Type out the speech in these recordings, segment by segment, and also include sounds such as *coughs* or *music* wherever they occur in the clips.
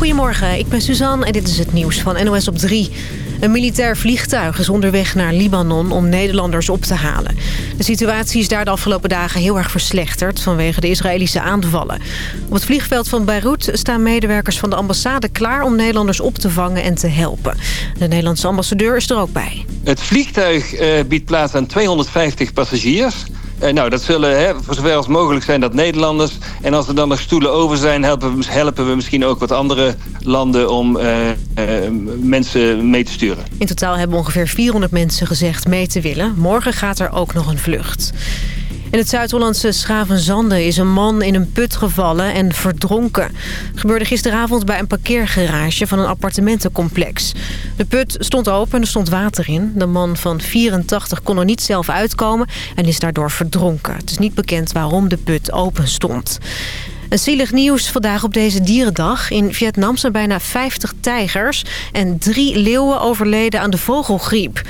Goedemorgen, ik ben Suzanne en dit is het nieuws van NOS op 3. Een militair vliegtuig is onderweg naar Libanon om Nederlanders op te halen. De situatie is daar de afgelopen dagen heel erg verslechterd... vanwege de Israëlische aanvallen. Op het vliegveld van Beirut staan medewerkers van de ambassade klaar... om Nederlanders op te vangen en te helpen. De Nederlandse ambassadeur is er ook bij. Het vliegtuig uh, biedt plaats aan 250 passagiers... Uh, nou, dat zullen hè, voor zover als mogelijk zijn dat Nederlanders. En als er dan nog stoelen over zijn, helpen we, helpen we misschien ook wat andere landen om uh, uh, mensen mee te sturen. In totaal hebben ongeveer 400 mensen gezegd mee te willen. Morgen gaat er ook nog een vlucht. In het Zuid-Hollandse Schavenzande is een man in een put gevallen en verdronken. gebeurde gisteravond bij een parkeergarage van een appartementencomplex. De put stond open en er stond water in. De man van 84 kon er niet zelf uitkomen en is daardoor verdronken. Het is niet bekend waarom de put open stond. Een zielig nieuws vandaag op deze dierendag. In Vietnam zijn bijna 50 tijgers en drie leeuwen overleden aan de vogelgriep.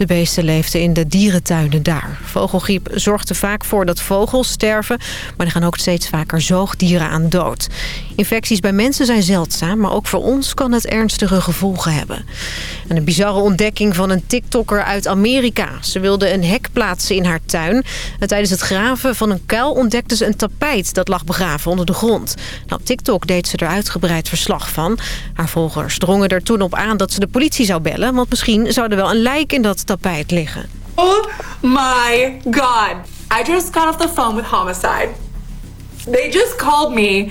De beesten leefden in de dierentuinen daar. Vogelgriep zorgt er vaak voor dat vogels sterven... maar er gaan ook steeds vaker zoogdieren aan dood. Infecties bij mensen zijn zeldzaam... maar ook voor ons kan het ernstige gevolgen hebben. En een bizarre ontdekking van een tiktokker uit Amerika. Ze wilde een hek plaatsen in haar tuin. En tijdens het graven van een kuil ontdekte ze een tapijt... dat lag begraven onder de grond. Nou, op TikTok deed ze er uitgebreid verslag van. Haar volgers drongen er toen op aan dat ze de politie zou bellen... want misschien zou er wel een lijk in dat tapijt liggen. Oh my god. I just got off the phone with homicide. They just called me.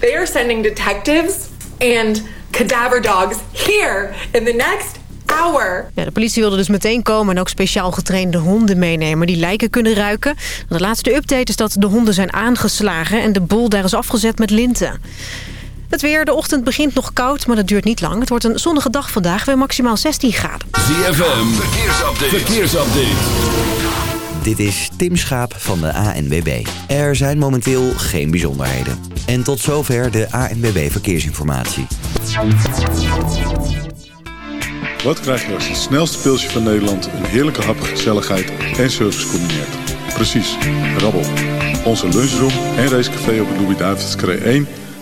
They are sending detectives and cadaver dogs here in the next hour. Ja, de politie wilde dus meteen komen en ook speciaal getrainde honden meenemen die lijken kunnen ruiken. De laatste update is dat de honden zijn aangeslagen en de boel daar is afgezet met linten. Het weer, de ochtend begint nog koud, maar dat duurt niet lang. Het wordt een zonnige dag vandaag, weer maximaal 16 graden. ZFM, verkeersupdate. verkeersupdate. Dit is Tim Schaap van de ANWB. Er zijn momenteel geen bijzonderheden. En tot zover de ANWB Verkeersinformatie. Wat krijg je als het snelste pilsje van Nederland... een heerlijke hap, gezelligheid en service combineert? Precies, rabbel. Onze lunchroom en racecafé op de Louis-David's 1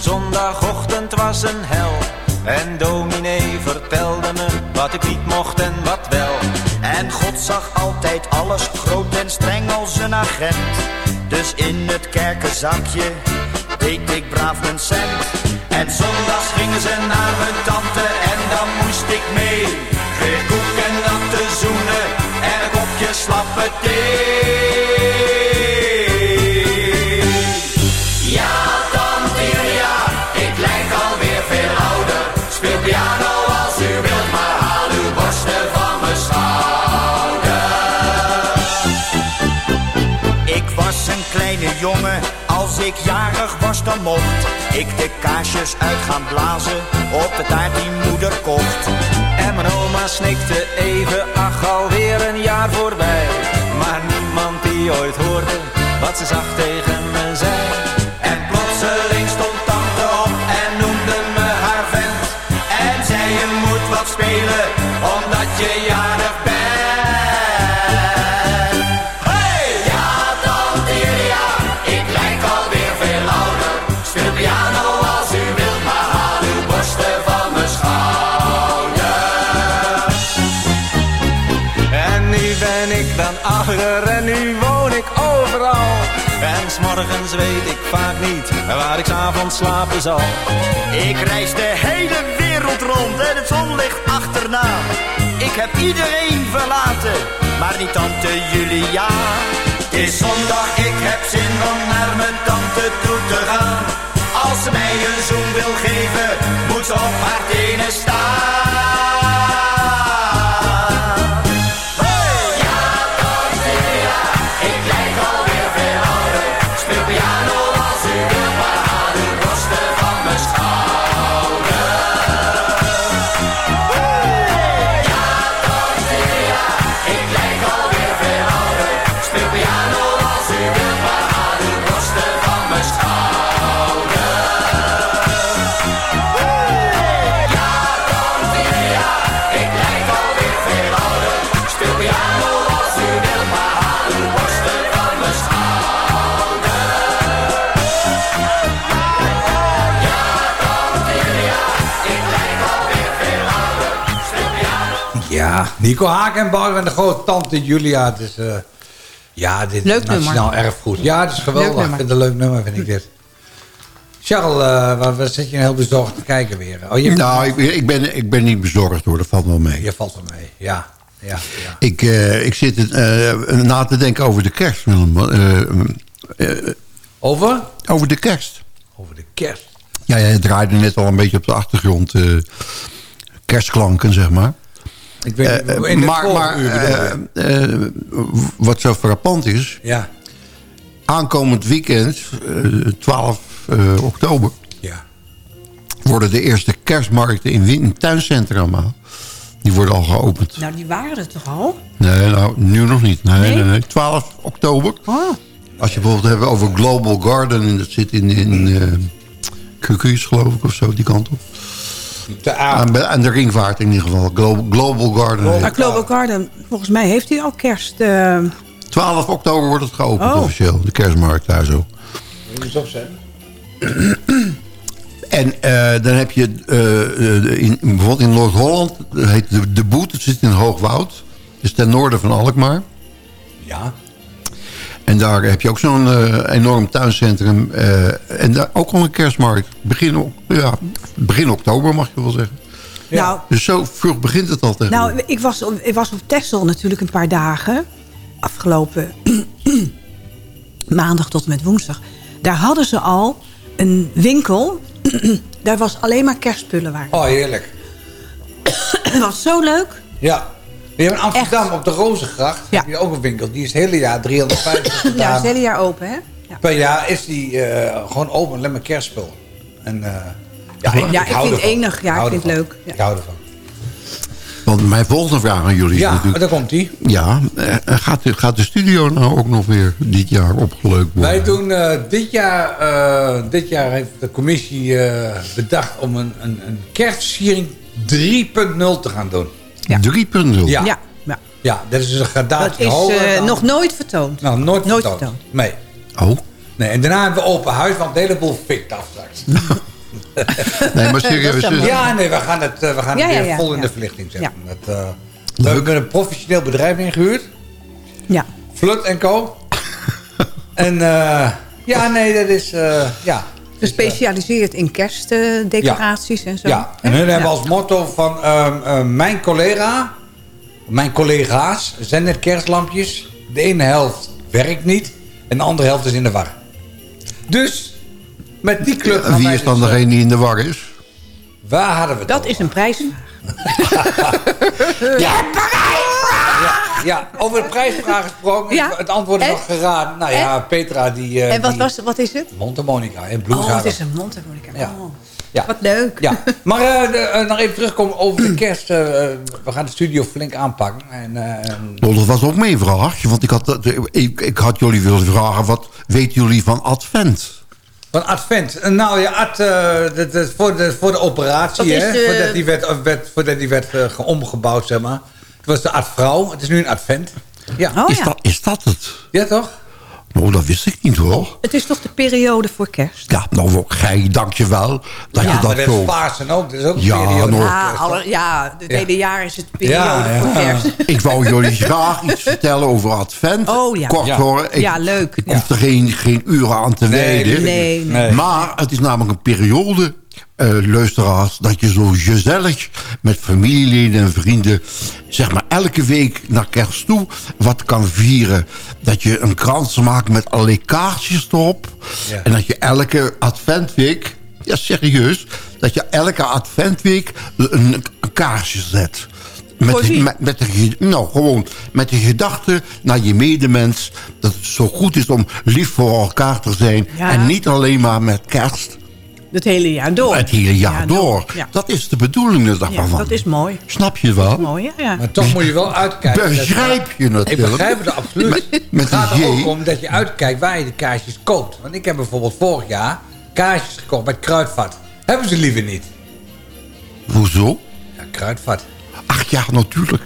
Zondagochtend was een hel. En dominee vertelde me wat ik niet mocht en wat wel. En God zag altijd alles groot en streng als een agent. Dus in het kerkenzakje deed ik braaf mijn cent. En zondags gingen ze naar mijn tante en dan moest ik mee. Kreeg koek en natte zoenen en een kopje slappe thee. Ik jarig was dan mocht ik de kaarsjes uit gaan blazen op de taart die moeder kocht. En mijn oma snikte even, ach alweer een jaar voorbij. Maar niemand die ooit hoorde wat ze zag tegen me zei. Waar ik s'avonds slapen zal. Ik reis de hele wereld rond en het zonlicht achterna. Ik heb iedereen verlaten, maar niet tante Julia. Het is zondag, ik heb zin om naar mijn tante toe te gaan. Als ze mij een zoen wil geven, moet ze op haar tenen staan. Nico Hakenbauer en de grote tante Julia. Het is, eh, ja, dit Leuk is nationaal nummer. erfgoed. Ja, het is geweldig. Ik vind het een leuk nummer, vind ik dit. Charles, eh, waar, waar zit je heel bezorgd te kijken weer? Oh, je, Nou, ik, ik, ben, ik ben niet bezorgd hoor, dat valt wel mee. je valt er mee. Ja, ja, ja. Ik, eh, ik zit eh, na te denken over de kerst. Eh, eh, Over? over de kerst. Over de kerst. Ja, jij draaide net al een beetje op de achtergrond eh, kerstklanken, zeg maar. Ik weet Eh, niet, in het maar maar eh, eh, wat zo frappant is... Ja, aankomend weekend, eh, 12 eh, oktober... ja. worden de eerste kerstmarkten in Wien tuincentra. Die worden al geopend. Nou, die waren er toch al? Nee, nou, nu nog niet. Nee, nee, Nee? nee. 12 oktober. Oh. Als je bijvoorbeeld hebt over Global Garden... en dat zit in, in uh, Cucuus, geloof ik, of zo, die kant op. De Aan, de ringvaart in ieder geval. Global, Global Garden. Global- Maar Global Garden, volgens mij heeft hij al kerst... eh, 12 oktober wordt het geopend Oh. officieel. De kerstmarkt daar zo. Moet je eens opzetten? *clears throat* En eh, dan heb je eh, in, bijvoorbeeld in Noord-Holland... dat heet de, de Boet, het zit in Hoogwoud. Dus ten noorden van Alkmaar. Ja. En daar heb je ook zo'n eh, enorm tuincentrum. eh, en daar ook al een kerstmarkt. Begin, ja, begin oktober mag je wel zeggen. Nou, Dus zo vroeg begint het al tegen. nou ik, was, op- ik was op Texel natuurlijk een paar dagen. Afgelopen *clears throat* maandag tot en met woensdag. Daar hadden ze al een winkel. *clears throat* Daar was alleen maar kerstspullen waar. Oh, heerlijk. Dat *clears throat* was zo leuk. Ja. We hebben in Amsterdam op de Rozengracht Ja. heb je ook een winkel. Die is het hele jaar 350 *coughs* Ja, het is hele jaar open, hè? Ja. Per jaar is die eh, gewoon open, alleen maar kerstspul. En, eh, ja, Ja, ik hou vind het enig. Ja, ik vind het leuk. Ja. Ik hou ervan. Want mijn volgende vraag aan jullie is Ja, maar natuurlijk... daar komt die. Ja, eh, gaat, de, gaat de studio nou ook nog weer dit jaar opgeleukt worden? Wij doen eh, dit jaar... eh, dit jaar heeft de commissie bedacht om een, een, een kerstversiering 3.0 te gaan doen. Ja. 3.0. Ja. Ja, ja. Ja, dat is een Dat gradatie is hoger eh, nog nooit vertoond. Nou, nooit, nooit vertoond. vertoond. Nee. Oh, nee. En daarna hebben we open huis, want de hele boel fikt af straks. *laughs* nee, maar serieus. Dat is eh, Ja, nee, we gaan het, eh, we gaan Ja, het weer ja, vol in de verlichting zetten. Ja. Dat, eh, we hebben een professioneel bedrijf ingehuurd. Ja. Flut Co. *laughs* en eh, ja, nee, dat is... eh, ja. Gespecialiseerd in kerstdecoraties en zo. Ja, en hun Ja. hebben als motto van ehm, ehm, mijn collega, mijn collega's zijn net kerstlampjes. De ene helft werkt niet en de andere helft is in de war. Dus met die club gaan Wie is dan dus, eh, degene die in de war is? Waar hadden we Dat over? is een prijsvraag. *laughs* *laughs* Ja. Ja, ja, over de prijsvraag gesproken. Ja. Het antwoord is En? nog geraden. Nou ja, Petra die... eh, En wat, die- was, wat is het? Mondharmonica en. Oh, het is een mondharmonica. Ja. Oh, Ja. Wat leuk. Ja, maar eh, de- eh, nog even terugkomen over de kerst. eh, we gaan de studio flink aanpakken. En, eh, Nou, dat was ook mijn vraag. Want ik had, ik, ik had jullie willen vragen... wat weten jullie van Advent? van Advent. Nou ja, Ad, voor, de, voor de operatie, hè, de- voordat die werd, werd, voordat die werd ge- omgebouwd, zeg maar. Het was de Advrouw. Het is nu een Advent. Ja, Oh is, ja. dat, is dat het? ja toch? Nou, dat wist ik niet hoor. Het is toch de periode voor kerst? Ja, nou, gij, dankjewel dat Ja, je maar dat dat zo... is Pasen ook. Dat is ook een Ja, periode. nou, Ja, alle, ja het Ja. hele jaar is het periode Ja, ja. voor kerst. *laughs* Ik wou jullie graag iets vertellen over Advent. Oh, ja. Kort Ja. hoor. Ik, Ja, leuk. Ik Ja. hoef er geen, geen uren aan te Nee, wijden. Nee, nee. Nee. Maar het is namelijk een periode, eh, luisteraars... dat je zo gezellig met familieleden en vrienden... zeg maar elke week naar kerst toe wat kan vieren. Dat je een krans maakt met allerlei kaartjes erop. Ja. En dat je elke adventweek... Ja, serieus. Dat je elke adventweek een, een kaarsje zet. Met, de- met, met de, nou, gewoon met de gedachte naar je medemens... dat het zo goed is om lief voor elkaar te zijn. Ja. En niet alleen maar met kerst. Het hele jaar door. Het hele jaar Ja, door. Ja. Dat is de bedoeling er Ja, daarvan. dat is mooi. Snap je wel? Mooi, ja. ja. Maar toch moet je wel uitkijken. dat- Begrijp je Ik natuurlijk. begrijp het absoluut. Met- met het gaat er ook om dat je uitkijkt waar je de kaarsjes koopt. Want ik heb bijvoorbeeld vorig jaar kaarsjes gekocht bij het Kruidvat. Hebben ze liever niet. Hoezo? Ja, Kruidvat. Ach ja, natuurlijk.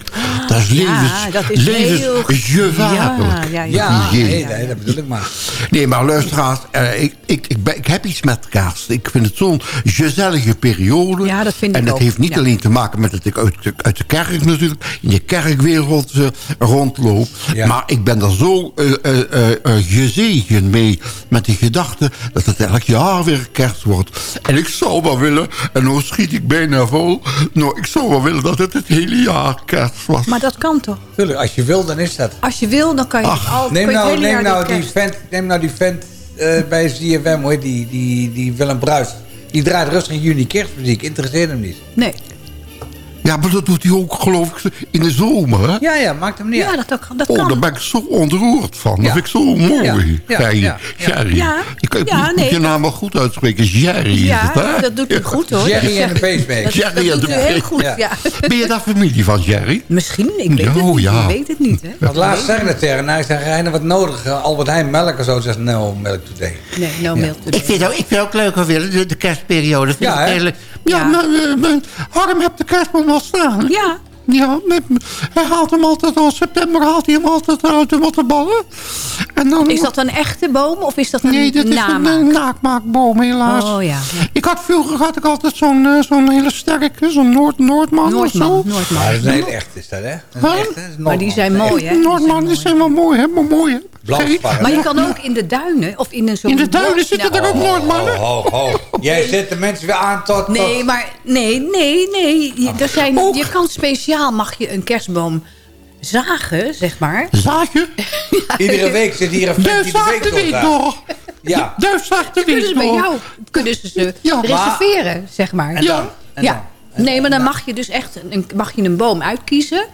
Dat is levens, dat is heel- levensgevaarlijk. Ja, ja, Ja, nee, nee, dat bedoel ik maar. Nee, maar luisteraars, eh, ik, ik, ik, ben- ik heb iets met kerst. Ik vind het zo'n gezellige periode. Ja, dat vind ik En dat ook, heeft niet ja. alleen te maken met dat ik uit de, uit de kerk natuurlijk... in de kerkwereld eh, rondloop. Ja. Maar ik ben er zo eh, eh, gezegend mee met de gedachte... dat het elk jaar weer kerst wordt. En ik zou wel willen, en nou schiet ik bijna vol... nou, ik zou wel willen dat het het hele jaar kerst was. Maar dat kan toch? Tuurlijk, als je wil, dan is dat. Als je wil, dan kan je het al. Neem nou, neem nou, die vent, neem nou die vent eh, bij ZFM, hoor, die, die, die Willem Bruis. Die draait rustig in juni kerstmuziek. Interesseert hem niet. Nee. Ja, maar dat doet hij ook, geloof ik, in de zomer, hè? Ja, ja, maakt hem niet Ja, dat, dat, dat Oh, kan. daar ben ik zo ontroerd van. Dat Ja. vind ik zo mooi. Ja, ja, Gerry. ja, ja. Gerry. Ja, Ik, moet nee, je naam wel goed uitspreken. Jerry is ja, het, hè? dat doet u goed hoor. Jerry Dat en de. Dat, Jerry dat en de heel goed, Ja. ja. Ben je daar familie van, Jerry? Misschien, ik weet Ja, het oh, niet. ja. Ik weet het niet, hè. Want laatst zei ik het tegen. Hij zei, Reiner, wat nodig? Eh, Albert Heijn melk of zo. Zegt, no milk today. Nee, no milk today. Ik vind, ook, ik vind ook leuk Willem, de, de kerstperiode. Vind Ja, ik hè? eigenlijk- Ja, Ja. maar eh, Harm heeft de kerstboom Ja, Ja, met, hij haalt hem altijd al september haalt hij hem altijd uit de mottenballen. En dan, is dat een echte boom of is dat een Nee, dat is een, een naakmaakboom helaas. Oh ja. ja. Ik had vroeger had ik altijd zo'n eh, zo'n hele sterke, zo'n Noord Noordman, of zo. Noordman, Noordman. Maar dat is een heel echt, is dat, hè? Dat is Huh? een echt, hè? Dat is Maar die Noordman. zijn mooi, hè? Noordman, die mooi. zijn wel mooi, hè? Maar mooi, hè? Maar je kan ook in de duinen of in een zo'n In de duinen bos- zitten Nou, er ook Noordmannen. Ho, ho, ho. Jij zet de mensen weer aan tot... Nee, tot- maar nee, nee, nee. Je, er zijn, je kan speciaal, mag je een kerstboom zagen, zeg maar. Zaadje? *laughs* *laughs* Iedere week zit hier een die de week door. Ja. Duif *laughs* zaagt de Kunnen ze week bij door. jou kunnen ze ze Ja. reserveren, zeg maar. En dan? En ja. Nee, maar dan mag je dus echt een, mag je een boom uitkiezen.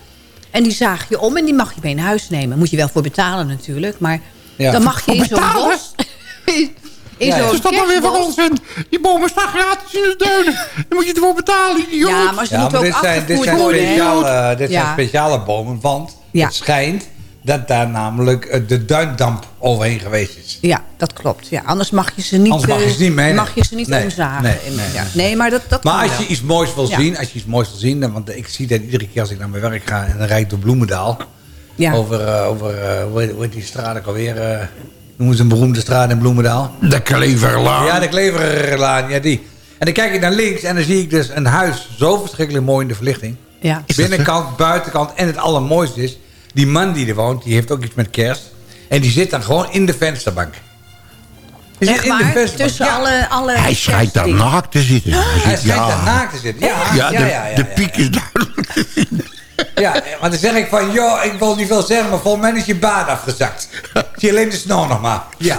En die zaag je om en die mag je mee naar huis nemen. Moet je wel voor betalen natuurlijk. Maar Ja. dan mag je in zo'n bos... In Ja, is dat nou weer voor onzin? Die bomen staan gratis in de duinen. Dan moet je ervoor betalen, idioot. Ja, maar ze Ja, moeten maar ook dit zijn, dit afgevoerd zijn, worden. speciale, dit zijn speciale bomen, want Ja. het schijnt dat daar namelijk eh, de duindamp overheen geweest is. Ja, dat klopt. Ja, anders mag je ze niet, Anders mag je eh, ze niet meenemen. mag je ze niet Nee, omzagen. nee, ja. nee. maar dat, dat Maar als je wel. iets moois wil Ja. zien, als je iets moois wil zien, dan, want ik zie dat iedere keer als ik naar mijn werk ga en dan rijd ik door Bloemendaal. Ja. Over, eh, over eh, hoe, heet, hoe heet die straat ook alweer? eh, noemen ze een beroemde straat in Bloemendaal? De Kleverlaan. Ja, de Kleverlaan, ja die. En dan kijk ik naar links en dan zie ik dus een huis zo verschrikkelijk mooi in de verlichting. Ja. Binnenkant, buitenkant en het allermooiste is... die man die er woont, die heeft ook iets met kerst. En die zit dan gewoon in de vensterbank. Die zit Echt in de waar? vensterbank. Tussen Ja. alle, alle Hij schijnt daar naakt te zitten. Hij zit- schijnt daar naakt te zitten. Ja, Ja, ja, de, ja, ja, de piek is duidelijk. Ja, maar dan zeg ik van, joh, ik wil niet veel zeggen... maar volgens mij is je baard afgezakt. Zie je alleen de snor nog maar. Ja.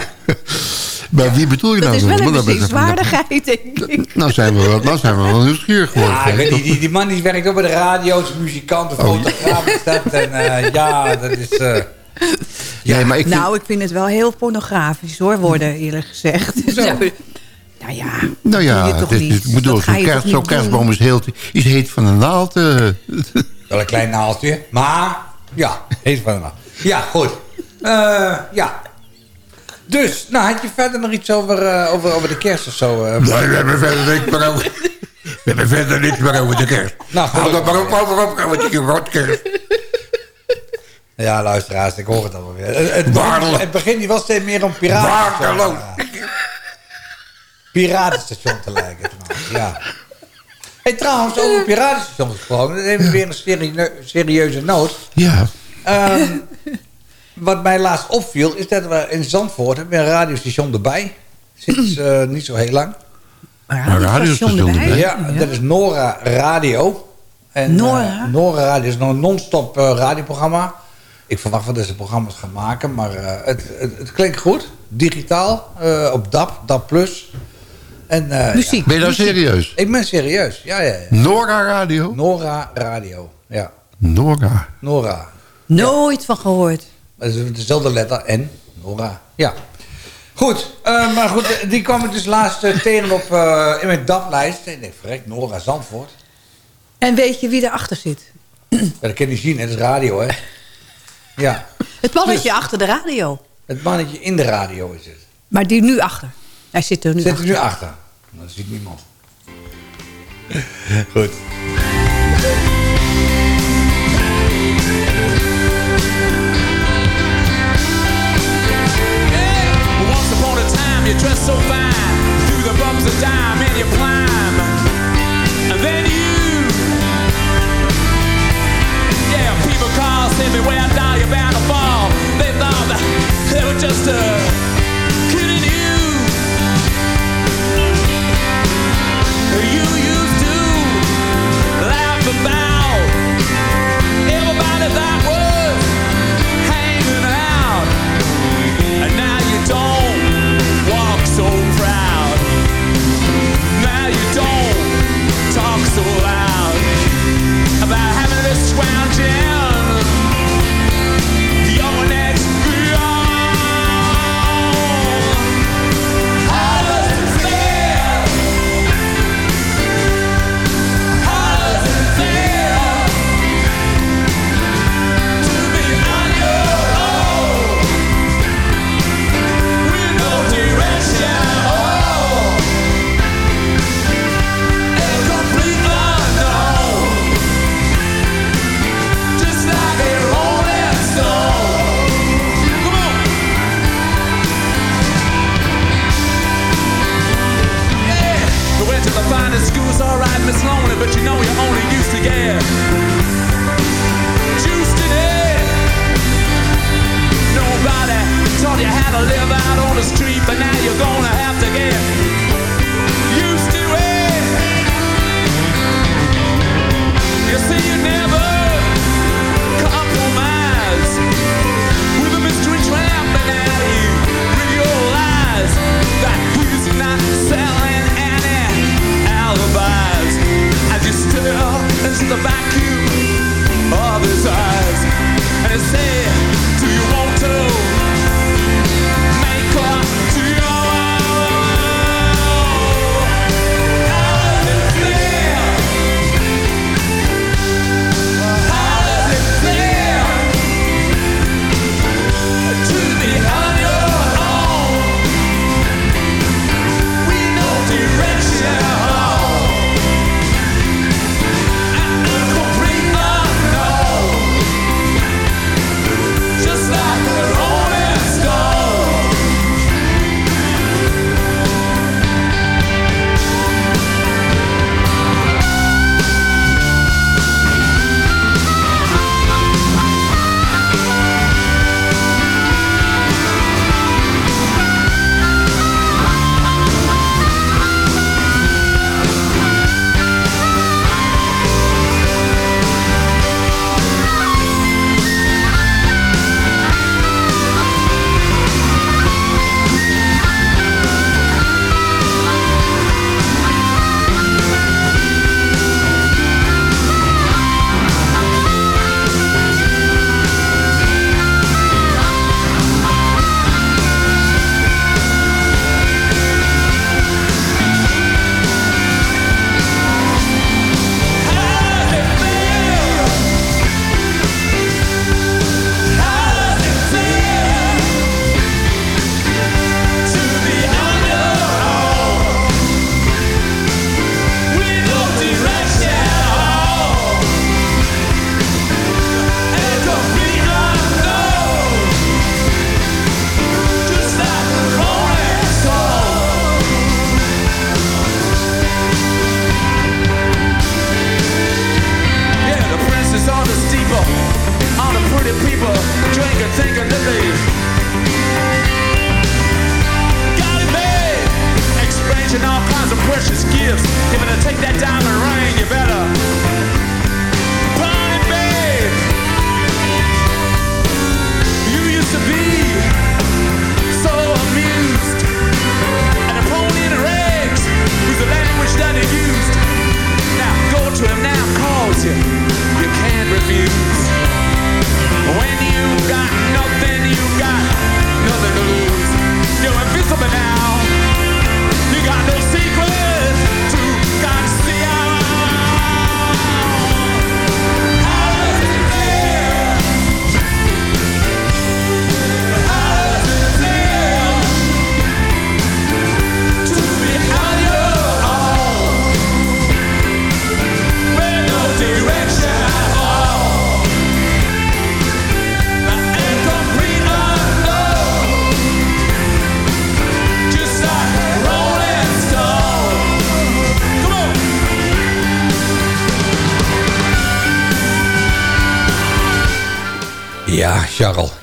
Maar wie bedoel je Dat nou? is wel een dat- bezienswaardigheid, denk ik. Nou zijn we wel, nou zijn we wel nieuwsgierig geworden. Ja, niet, die, die man die werkt ook bij de radio, is muzikant, een fotograaf dat. En eh, ja, dat is... eh, Nee, maar ik vind, Nou, ik vind het wel heel pornografisch hoor, worden eerlijk gezegd. Zo. nou ja, nou doe je ja, toch dit, niet. is- ik bedoel, Dat ga zo'n kerst, kerstboom is, heel, is heet van een naald. eh. Wel een klein naaltje, maar ja, heet van de naald. Ja, goed. Eh, ja. Dus, nou, had je verder nog iets over, eh, over, over de kerst of zo? eh? Nee, we hebben verder niks meer over. We hebben verder niks meer over de kerst. Nou, Hou dat maar op, over op, over die rotkerst. Ja, luisteraars, ik hoor het allemaal weer. Het, het, Waarlijk. het begint hier wel steeds meer om piraten. Waarlijk. Piratenstation te lijken ja. Hey, trouwens, over een piratenstation gesproken. Dat heeft weer een serieu- serieuze noot. Ja. Ehm, *laughs* wat mij laatst opviel, is dat we in Zandvoort hebben een radiostation erbij. Sinds eh, niet zo heel lang. Een radiostation erbij. Ja, dat is Nora Radio. En, eh, Nora? Nora Radio is een non-stop eh, radioprogramma. Ik verwacht wel dat ze programma's gaan maken, maar eh, het, het, het klinkt goed. Digitaal, eh, op DAP, DAP+. En, eh, Muziek. Ben je nou serieus? ik ben serieus, ja, ja. ja. Nora Radio? Nora Radio, ja. Nora. Nora. Nooit van gehoord. Dat is dezelfde letter, N. Nora, ja. Goed, eh, maar goed, die kwam ik dus laatst tegen op, eh, in mijn DAP-lijst. En ik denk, verrek, Nora Zandvoort. En weet je wie erachter zit? Ja, dat kan je niet zien, dat is radio, hè. Ja, Het mannetje achter de radio. het mannetje in de radio is het. Maar die nu achter. Hij zit er nu Zit er achter. nu achter? Dat ziet niemand. Goed. Once upon a time, you dressed so fine. Through the bumps of time and you climb. And then you. Yeah, people call, say me where down you're bound to fall. They thought that they were just uh, about. Everybody that was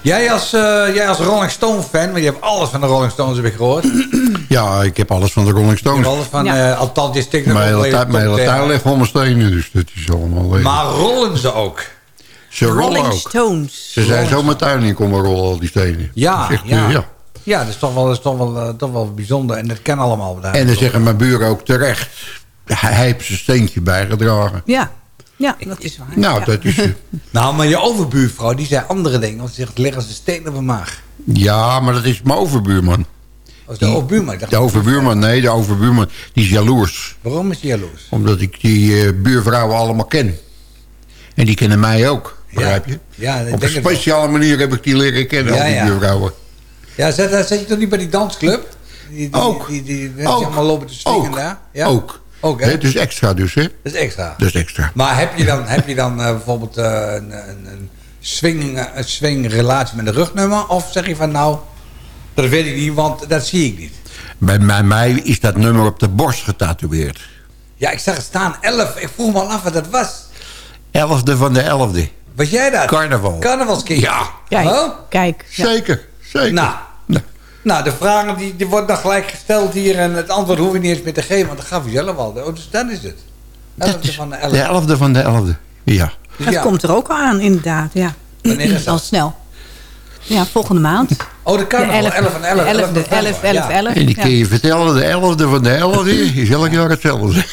Jij als, eh, jij als Rolling Stone fan, want je hebt alles van de Rolling Stones heb ik gehoord. *clears throat* Ja, ik heb alles van de Rolling Stones. hebt alles van, Ja. eh, althans, je stikt er Mijn ook hele, tuin, mijn even hele top tuin tegen. ligt vol mijn stenen, dus dat is allemaal... eh, Maar rollen ze ook? ze rollen Rolling ook. Stones. Ze zijn zo mijn tuin in komen rollen, al die stenen. Ja, Dat is echt, ja. eh, ja. Ja, dat is toch wel, dat is toch wel, eh, toch wel bijzonder. En dat kan allemaal. Daar. En dan zeggen mijn buren ook terecht... Hij heeft zijn steentje bijgedragen. Ja, ja dat is waar. Nou, ja. dat is... *laughs* Nou, maar je overbuurvrouw, die zei andere dingen. Want ze zegt, leggen ze steen op mijn maag. ja, maar dat is mijn overbuurman. Als de overbuurman. De overbuurman, nee, de overbuurman, die is jaloers. Waarom is hij jaloers? Omdat ik die eh, buurvrouwen allemaal ken. En die kennen mij ook, begrijp je? Ja, ik Op een speciale manier heb ik die leren kennen, Ja, al die ja. buurvrouwen. Ja, zet, zet je toch niet bij die dansclub? Die, die, Ook. Die, die, die, die Ook. allemaal lopen te swingen Ook. daar. Ja? Ook. Hè? Hè, dus extra dus, hè? Dat is extra. Dat is extra. Maar heb je dan, heb je dan eh, bijvoorbeeld eh, een, een, een, swing, eh, een swingrelatie met een rugnummer? Of zeg je van nou, dat weet ik niet, want dat zie ik niet. Bij mij, mij is dat nummer op de borst getatoeëerd. Ja, ik zag het staan, 11. Ik vroeg me al af wat dat was. Elfde van de elfde. Was jij dat? Carnaval. Carnavalskind? Ja. Kijk, Oh? kijk. ja. Zeker, zeker. Nou, Nou, de vragen die, die worden dan gelijk gesteld hier en het antwoord hoef je niet eens meer te geven, want dat gaf je zelf al. Oh, dus dat is het. 11 van de 11. de elfde van de elfde. Ja. Dus Dat ja, komt er ook al aan, inderdaad. Ja. Wanneer is *clears throat* dat? Al snel. Ja, volgende maand. Oh, de carnaval, De 11 en 11. 11, 11 de 11, 11, 11. Ja. En die kun je vertellen, de elfde van de elfde is elk jaar hetzelfde.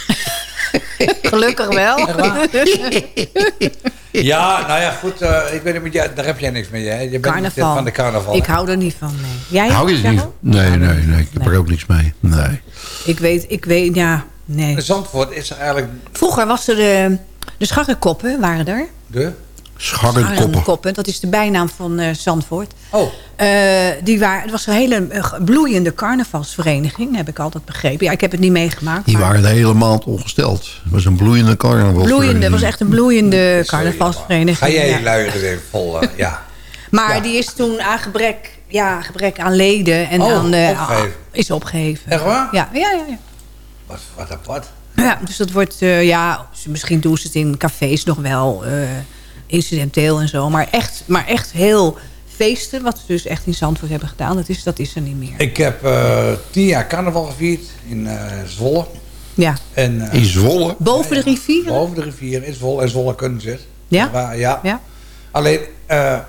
Gelukkig wel. *laughs* *laughs* Ja, nou ja, goed. eh, ik weet niet, met jou, daar heb jij niks mee. Hè? Je bent Carnaval. eh, van de carnaval. Ik hou er niet van, nee. Jij? Hou je het niet? Cheryl? Nee, nee, nee. Ik heb er ook niks mee. Nee. Ik weet, ik weet, ja, nee. In Zandvoort is er eigenlijk Vroeger was er de, de scharrekoppen, waren er. de... Scharrenkoppen. Dat is de bijnaam van eh, Zandvoort. Oh, Eh, die waren, het was een hele eh, bloeiende carnavalsvereniging, heb ik altijd begrepen. Ja, ik heb het niet meegemaakt. Die maar waren de hele maand ongesteld. Het was een bloeiende carnaval. bloeiende, het was echt een bloeiende sorry, carnavalsvereniging. Ga jij ja. je luier eens even vol, ja. *laughs* Maar Ja. die is toen aan gebrek, ja, gebrek aan leden en Oh, aan, eh, opgeheven. is opgeheven. Echt waar? Ja, ja, ja. ja. Wat, wat apart. Ja, dus dat wordt, eh, ja, misschien doen ze het in cafés nog wel eh, incidenteel en zo. Maar echt, maar echt heel feesten, wat ze dus echt in Zandvoort hebben gedaan, dat is, dat is er niet meer. Ik heb eh, tien jaar carnaval gevierd in eh, Zwolle. Ja, En, eh, In Zwolle. boven de rivier. boven de rivier in Zwolle. En Zwolle kunnen ze het. Ja? Ja. Ja? Alleen, eh,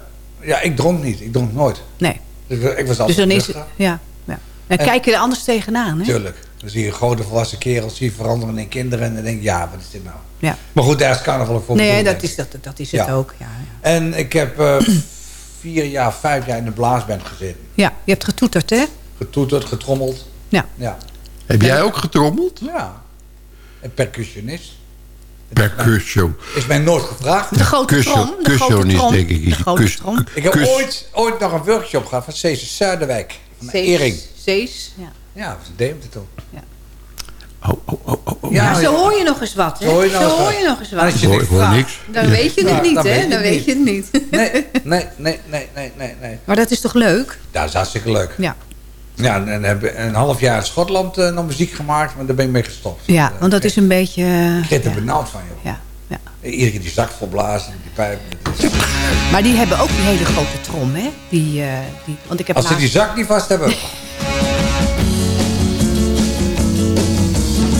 ja, ik dronk niet. Ik dronk nooit. Nee. Dus, ik was Dus altijd dan is ja. ja. Dan En- kijk je er anders tegenaan, hè? Tuurlijk. Dan zie je grote volwassen kerels zie je veranderen in kinderen. En dan denk je, ja, wat is dit nou? Ja. Maar goed, daar is carnaval ook voor Nee, dat is, dat, dat is het Ja. ook. Ja, ja. En ik heb eh, *clears throat* vier jaar, vijf jaar in de blaasband gezeten. ja, je hebt getoeterd, hè? Getoeterd, getrommeld. Ja. Ja. Heb jij ook getrommeld? Ja. En percussionist. Percussion. Is mij nooit gevraagd. De grote Cushion- trom. De grote denk ik. De grote trom. Ik heb ooit, ooit nog een workshop gehad van Cees Zuiderwijk. Van. Zees, ja. Ja, dat was een Deventer toen. Oh, oh, oh, oh, oh. Ja, Ja, zo ja. hoor je nog eens wat, hè? Zo hoor je nog eens hoor wat. je nog eens En als je hoor, niks ik hoor vraagt- niks. Dan weet je het Ja, niet, hè? Dan het weet je het niet. Nee, *laughs* nee, nee, nee, nee, nee, nee. Maar dat is toch leuk? Dat is hartstikke leuk. Ja. Ja, en dan heb ik een half jaar in Schotland eh, nog muziek gemaakt, maar daar ben ik mee gestopt. Ja, want dat is een beetje... eh, Ik kreeg er ja. benauwd van, joh. Ja, ja. Iedere keer die zak volblazen, die pijp. Maar die hebben ook die hele grote trom, hè? Die, eh, die, want ik heb Als ze die zak niet vast hebben... *laughs*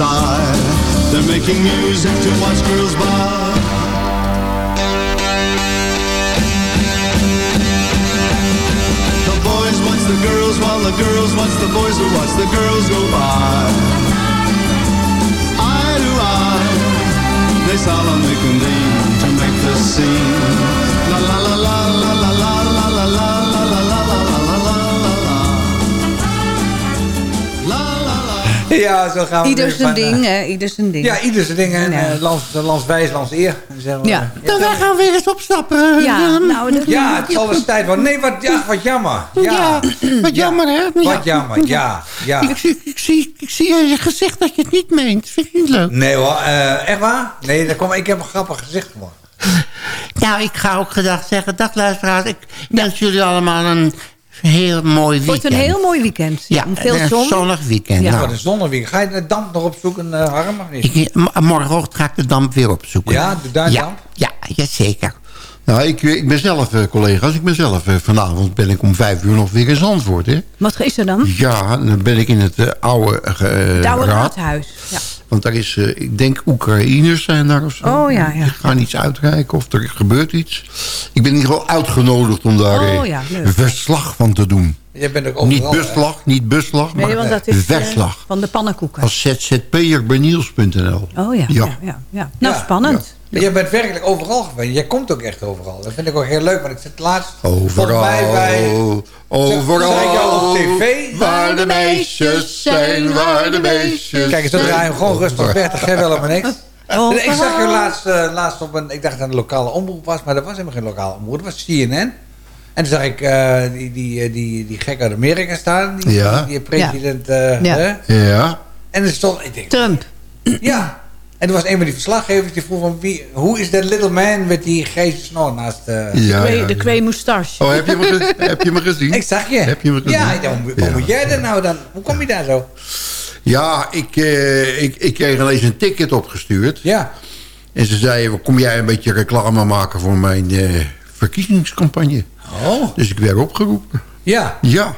sigh. They're making music to watch girls by. The boys watch the girls while the girls watch the boys who watch the girls go by. Eye to eye, they solemnly convene to make the scene. La la la la la la la. *laughs* Ja, zo gaan we Ieder zijn van, eh, ding, hè? Ieder zijn ding. Ja, ieder zijn ding. En, Ja. eh, lands, landswijs, lands eer. Zeg maar. Ja. Dan wij gaan weer eens opstappen. Ja, nou, dat- Ja, het zal eens tijd worden. Nee, wat, ja, wat jammer. Ja, Ja, wat jammer, hè? Ja. Wat jammer, ja. ja. Ik, zie- ik, zie, ik zie aan je gezicht dat je het niet meent. Vind je het niet leuk? Nee hoor, eh, echt waar? Nee, dat kom, ik heb een grappig gezicht gewoon. Nou, ik ga ook gedag zeggen. Dag luisteraars. Ik wens jullie allemaal een heel mooi Het weekend. wordt een heel mooi weekend. Ja, Veel een zon. zonnig weekend. Ja. Nou, Voor de zonneweek. Ga je de damp nog opzoeken, eh Harm? Ik, m- morgenochtend ga ik de damp weer opzoeken. Ja, de duindamp? Ja, ja, ja, zeker. Nou, ik, ik ben zelf, eh, collega's, ik ben zelf... eh, vanavond ben ik om vijf uur nog weer in Zandvoort, hè? Wat is er dan? Ja, dan ben ik in het eh, oude, Het oude raadhuis. Ja. Want daar is, eh, ik denk Oekraïners zijn daar of zo. Oh, ja, ja. Ik ga iets uitreiken of er gebeurt iets. Ik ben in ieder geval uitgenodigd om daar Oh, ja, leuk. verslag van te doen. Jij bent ook Niet overal, beslag, niet beslag, Nee, maar want dat is verslag. van de pannenkoeken. Als ZZP'er bij Niels.nl. Oh ja, ja, ja. ja. Nou, Ja, spannend. Jij bent werkelijk overal geweest. Jij komt ook echt overal. Dat vind ik ook heel leuk. Want ik zit laatst volgens Overal, mij bij... overal. Ik jou op tv? Waar de meisjes zijn, waar de meisjes Kijk eens, dan draai je hem gewoon rustig weg. Dat geeft wel helemaal niks. Ik zag je laatst, eh, laatst op een... Ik dacht dat het een lokale omroep was. Maar dat was helemaal geen lokale omroep. Dat was CNN. En toen zag ik eh, die, die, eh, die, die gek uit Amerika staan. Die, Ja. die president... eh, Ja. hè? Ja. En er stond... Ik denk, Trump. ja. En er was een van die verslaggevers die vroeg van... Wie, hoe is dat little man met die grijze snor naast... eh, Ja, Kwee- ja, de ja. kwee moustache. Oh, heb je me, *laughs* heb je me gezien? Ik zag je. Heb je me gezien? Ja, dan, hoe Ja. moet jij er nou dan? Hoe kom je daar zo? Ja, ik, eh, ik, ik kreeg ineens een ticket opgestuurd. Ja. En ze zeiden, kom jij een beetje reclame maken voor mijn eh, verkiezingscampagne? Oh. Dus ik werd opgeroepen. Ja. Ja.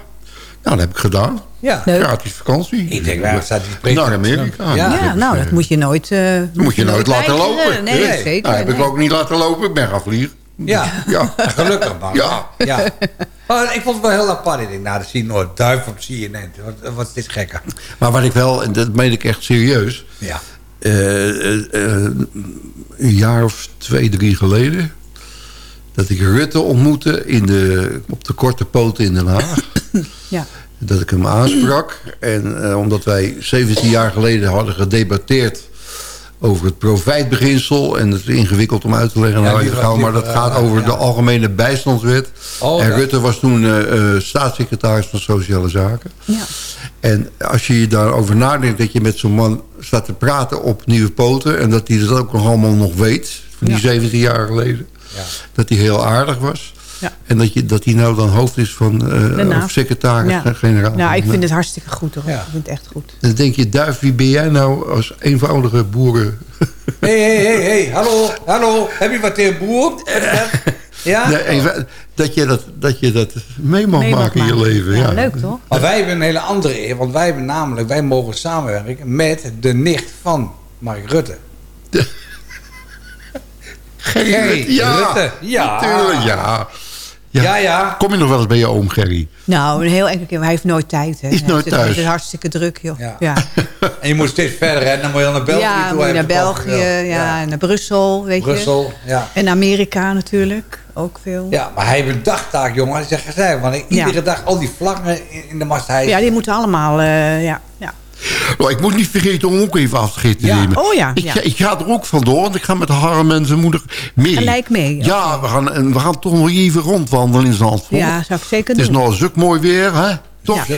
Nou, dat heb ik gedaan. Ja. Leuk. Gratis vakantie. Ik denk, waar staat die president? Naar Amerika. Ja. Nou, dat eh, moet je nooit... eh, moet je nooit laten lopen. Nee, Nee. zeker. Nou, heb ik ook niet laten lopen. Ik ben gaan vliegen. Ja. Ja. Gelukkig man. Ja. ja. Maar ik vond het wel heel apart. Ik denk, nou, dat zie je nooit. Duif op CNN. Wat, wat is dit gekker. Maar wat ik wel, en dat meen ik echt serieus... Ja. eh, eh, eh, een jaar of twee, drie geleden... dat ik Rutte ontmoette in de, op de korte poten in Den Haag. Ja. dat ik hem aansprak. En eh, omdat wij 17 jaar geleden hadden gedebatteerd... over het profijtbeginsel. En het is ingewikkeld om uit te leggen. Ja, gauw, maar die- dat gaat over ja. de algemene bijstandswet. Oh, en ja. Rutte was toen eh, eh, staatssecretaris van Sociale Zaken. Ja. En als je daarover nadenkt dat je met zo'n man staat te praten op nieuwe poten... en dat hij dat ook nog allemaal nog weet, van die Ja. 17 jaar geleden... Ja. dat hij heel aardig was... Ja. En dat, je, dat hij nou dan hoofd is van eh naam. of secretaris, Ja. eh. Nou, ik vind het hartstikke goed hoor. Ja. Ik vind het echt goed. Dan denk je, Duif, wie ben jij nou als eenvoudige boeren... Hé, hé, hé, hé, hallo, hallo. Heb je wat tegen boer? Is dat? Ja? *laughs* Nee, even, dat, je dat, dat je dat mee mag Mee mag maken in je leven. Ja, Ja, leuk toch? Maar wij hebben een hele andere eer. Want wij hebben namelijk, wij mogen samenwerken met de nicht van Mark Rutte. *laughs* Gerry ja, Rutte. Ja. natuurlijk, ja. Ja, ja. Kom je nog wel eens bij je oom Gerry? Nou, een heel enkele keer. maar Hij heeft nooit tijd. Hè. Is Hij nooit het- thuis. Het is hartstikke druk, joh. Ja. Ja, ja. En je moet steeds verder, hè? Dan moet je naar België toe. moet je naar België, ja, en naar Brussel, weet je. Brussel, ja. En Amerika natuurlijk, ook veel. Ja, maar hij heeft een dagtaak, jongen. Hij zegt want Ja. iedere dag al die vlaggen in, in de mast. Hij Ja, die moeten allemaal, eh, ja. ja. Oh, ik moet niet vergeten om ook even afscheid te Ja. nemen. Oh ja, Ik, ja. ik ga er ook vandoor, want ik ga met Harm en zijn moeder mee. Gelijk mee, Ja, we gaan, en we gaan toch nog even rondwandelen in Zandvoort. Ja, zou ik zeker Het is nog zulk mooi weer, hè? Toch? Ja.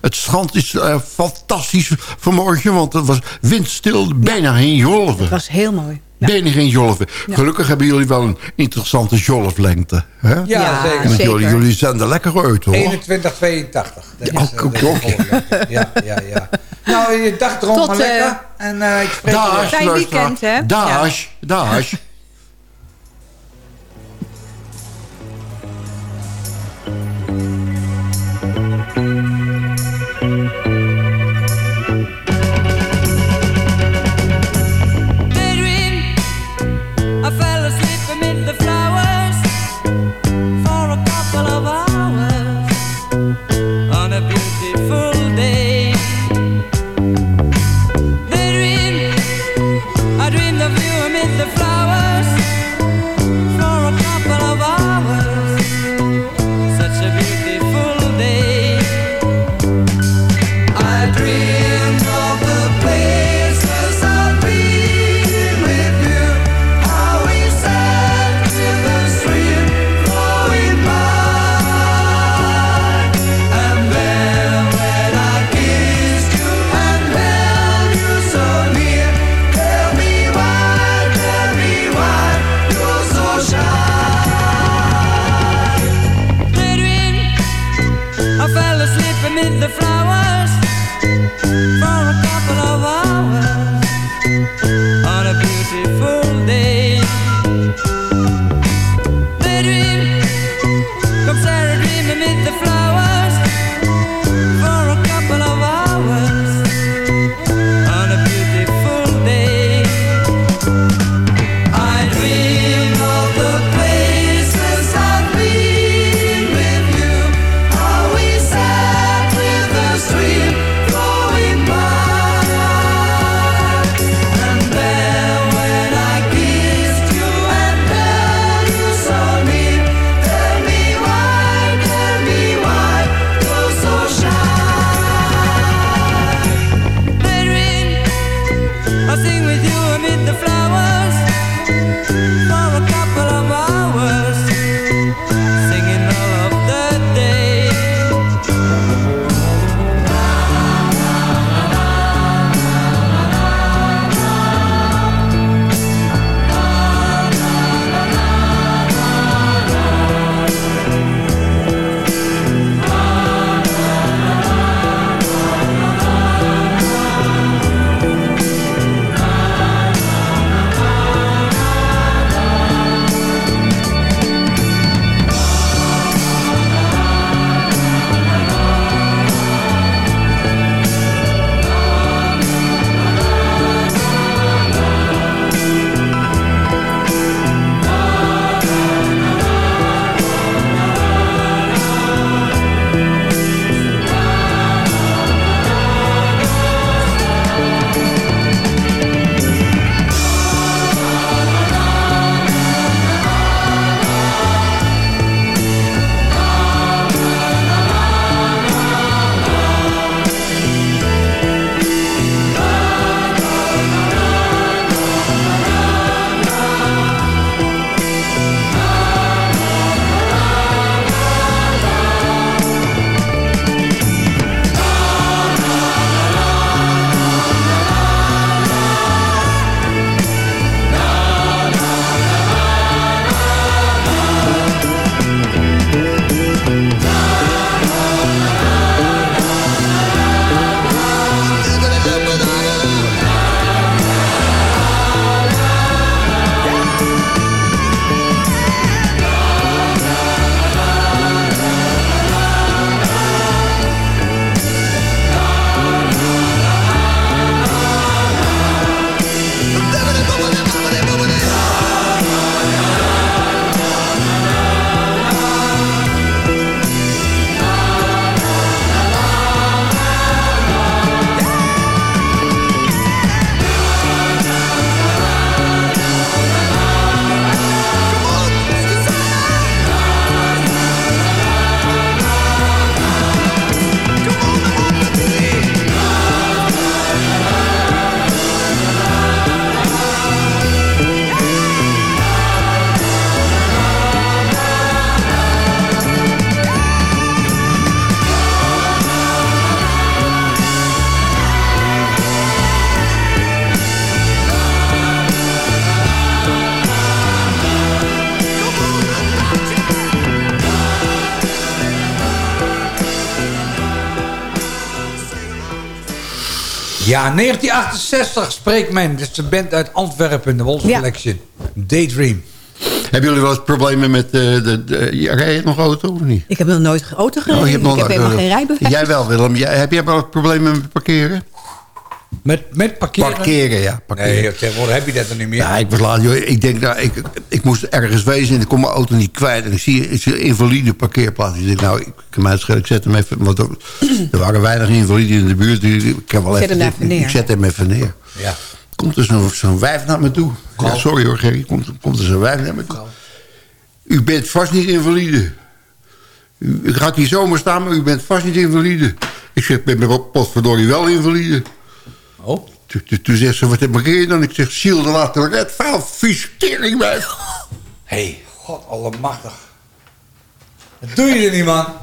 Het strand is eh, fantastisch vanmorgen, want het was windstil, bijna geen golven. Het was heel mooi. Ja. Bijna geen golven. Gelukkig hebben jullie wel een interessante golflengte. Hè? Ja, Ja, zeker. Want jullie, jullie zenden lekker uit, hoor. 2182. Dat is, Ja, eh, ook dat is volgende. Ja, ja, ja. Nou, je dag erom Tot, maar eh, lekker. En eh ik spreek je Daag, weer. Fijn weekend, hè? Daag, daag. Ja, 1968 spreekt men. Dit is de band uit Antwerpen, de Wolf Ja. Collection. Daydream. Hebben jullie wel eens problemen met eh, de... de ja, rij je nog auto of niet? Ik heb nog nooit auto gereden. Oh, je hebt nog ik heb helemaal geen rijbewijs. Jij wel, Willem. Jij, heb jij wel eens problemen met parkeren? Met, met parkeren? Parkeren, ja. Parkeren. Nee, tegenwoordig heb je dat er niet meer. Ja, ik was laat, joh, ik denk, nou, ik, ik moest ergens wezen en ik kon mijn auto niet kwijt. En ik zie, ik zie een invalide parkeerplaats. Ik denk, nou, ik kan mij schelen, ik zet hem even... Want er, er waren weinig invaliden in de buurt. dus Ik, heb wel Zet even, hem even neer. Ik zet hem even neer. Ja. Komt er zo'n zo'n wijf naar me toe. Ja, sorry hoor, Gerry. Komt, komt er zo'n wijf naar me toe. U bent vast niet invalide. U, u gaat hier zomaar staan, maar u bent vast niet invalide. Ik zeg, ik ben potverdorie wel invalide. Oh. Toen, toen- toen zegt ze, wat heb je dan? Ik zeg, Siel de Latoret, vuil, vies, teringwijf. Hé, *laughs* hey, god allemachtig. Wat doe je er niet, man? *laughs*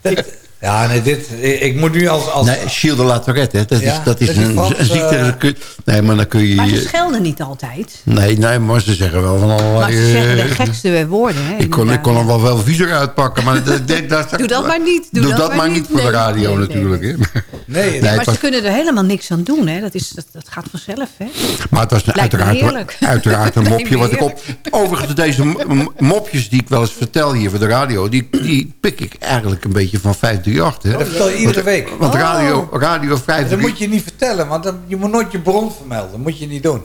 Dat- ja, nee, dit... Ik moet nu als... als Nee, Gilles de Latoret, hè. Dat Ja, is, dat is dat een, een ziekte. eh, kun- nee, maar dan kun je... Maar ze schelden niet altijd. nee, nee, maar ze zeggen wel van allerlei... Maar ze zeggen de eh, gekste woorden. Hè, ik, kon, ik kon hem wel wel viezer uitpakken, maar... dat, dat, dat, *laughs* Doe dat maar niet. Doe, dat, maar niet voor de radio nee, nee, natuurlijk. Hè. *laughs* Nee, Nee, maar ze kunnen er helemaal niks aan doen. Hè. Dat, is, dat, dat gaat vanzelf. Hè. Maar het was een- uiteraard, heerlijk. uiteraard een *laughs* mopje wat ik op... Overigens, deze mopjes die ik wel eens vertel hier voor de radio... die, die pik ik eigenlijk een beetje van 538. Hè. Dat vertel je iedere week. Want radio, Oh. radio dat 538... moet je niet vertellen, want dan, je moet nooit je bron vermelden. Dat moet je niet doen.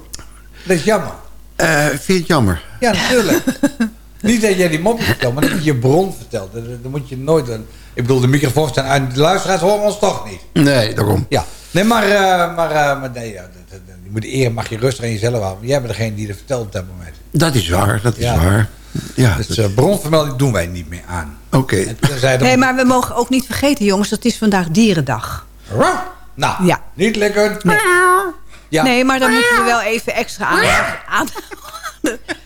Dat is jammer. Eh, vind je het jammer? Ja, natuurlijk. *laughs* niet dat jij die mopje vertelt, maar dat je je bron vertelt. Dat, dat moet je nooit doen. Ik bedoel, de microfoons staan uit. De luisteraars horen ons toch niet. Nee, daarom. Ja. Nee, maar, eh, maar, eh, maar nee, ja, dat, dat- je moet eer mag je rustig aan jezelf houden. Jij bent degene die het vertelt op dat moment. Dat is waar, dat is Ja. waar. Ja, Dus dat- bronvermelding doen wij niet meer aan. oké. Nee, maar we mogen ook niet vergeten, jongens. Dat is vandaag dierendag. Nou, Ja. niet lekker. Ja. Nee, maar dan moeten we wel even extra aandacht... aan-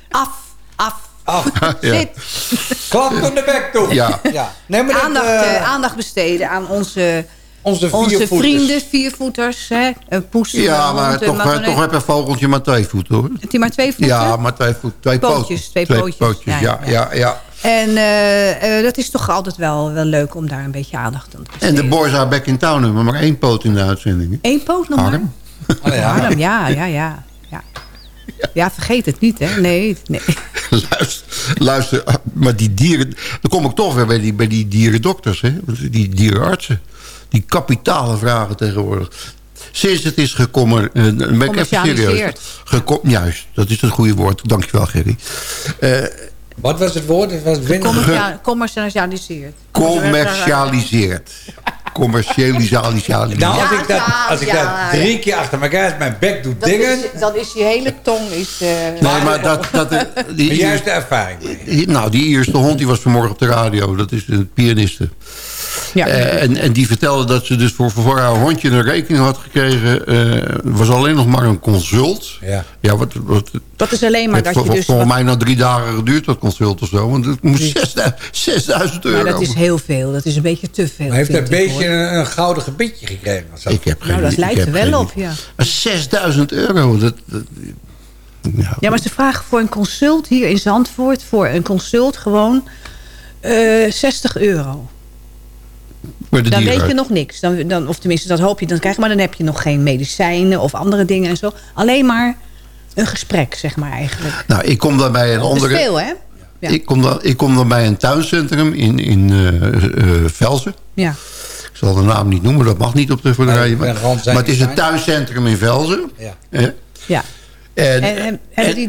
af, af, Af. *laughs* Ja. Klap in de bek toe. Ja. ja. Nee, maar dat, Aandacht, eh, eh, aandacht besteden aan onze, onze vrienden, viervoeters. Hè? Een poes, Ja, maar hond, toch, eh, toch heb een vogeltje maar twee voeten, hoor. Heeft hij maar twee voeten? Ja, maar twee, voet, twee Pootjes, twee pootjes. ja, Ja, ja, ja. ja. En eh, eh, dat is toch altijd wel, wel leuk om daar een beetje aandacht aan te En besteden. de Boys Are Back in Town hebben maar één poot in de uitzending. Eén poot nog maar? *laughs* Oh, ja. Harm, ja, ja, ja, ja. Ja, vergeet het niet, hè? Nee, nee. *laughs* luister, luister, maar die dieren... Dan kom ik toch weer bij die, bij die dierendokters, hè? Die dierenartsen. Die kapitale vragen tegenwoordig. Sinds het is gekomen... eh, dan ben ik even serieus. Juist, dat is het goede woord. Dankjewel, Gerry. Eh, Wat was het woord? Het was Commercialiseerd. commercialiseerd. Commercialisatie. Nou, als ik dat, als ik ja, dat drie keer achter elkaar mijn bek doe Dat dingen... is, dan is je hele tong... Is, eh, Nee, maar dat... dat eh, die, juiste ervaring. die- nou, die eerste hond die was vanmorgen op de radio. Dat is een pianiste. Ja. Eh, en, en die vertelde dat ze dus voor, voor haar hondje een rekening had gekregen. Eh, was alleen nog maar een consult. Ja. Ja, wat, wat, dat is alleen maar dat voor- je dus... volgens mij nou drie dagen geduurd, dat consult of zo. Want het moest 6000 6000 euro. maar dat is heel veel. Dat is een beetje te veel. Hij heeft een beetje een, een gouden gebitje gekregen. of zo. Ik heb geen Nou, dat lijkt er wel op, ja. Maar 6000 euro, dat... dat ja, Ja, maar ze vragen voor een consult hier in Zandvoort... voor een consult gewoon eh 60 euro. Dan weet je nog niks. Dan, dan, of tenminste, dat hoop je dan te krijgen. Maar dan heb je nog geen medicijnen of andere dingen en zo. Alleen maar een gesprek, zeg maar eigenlijk. Nou, ik kom dan bij een Dat andere... is veel, hè? Ja. Ik, kom dan, ik kom dan bij een tuincentrum in, in eh, eh, Velzen. Ja. Ik zal de naam niet noemen, dat mag niet op de voor de Maar, maar het is een tuincentrum in Velzen. Ja. Eh, ja. En, En-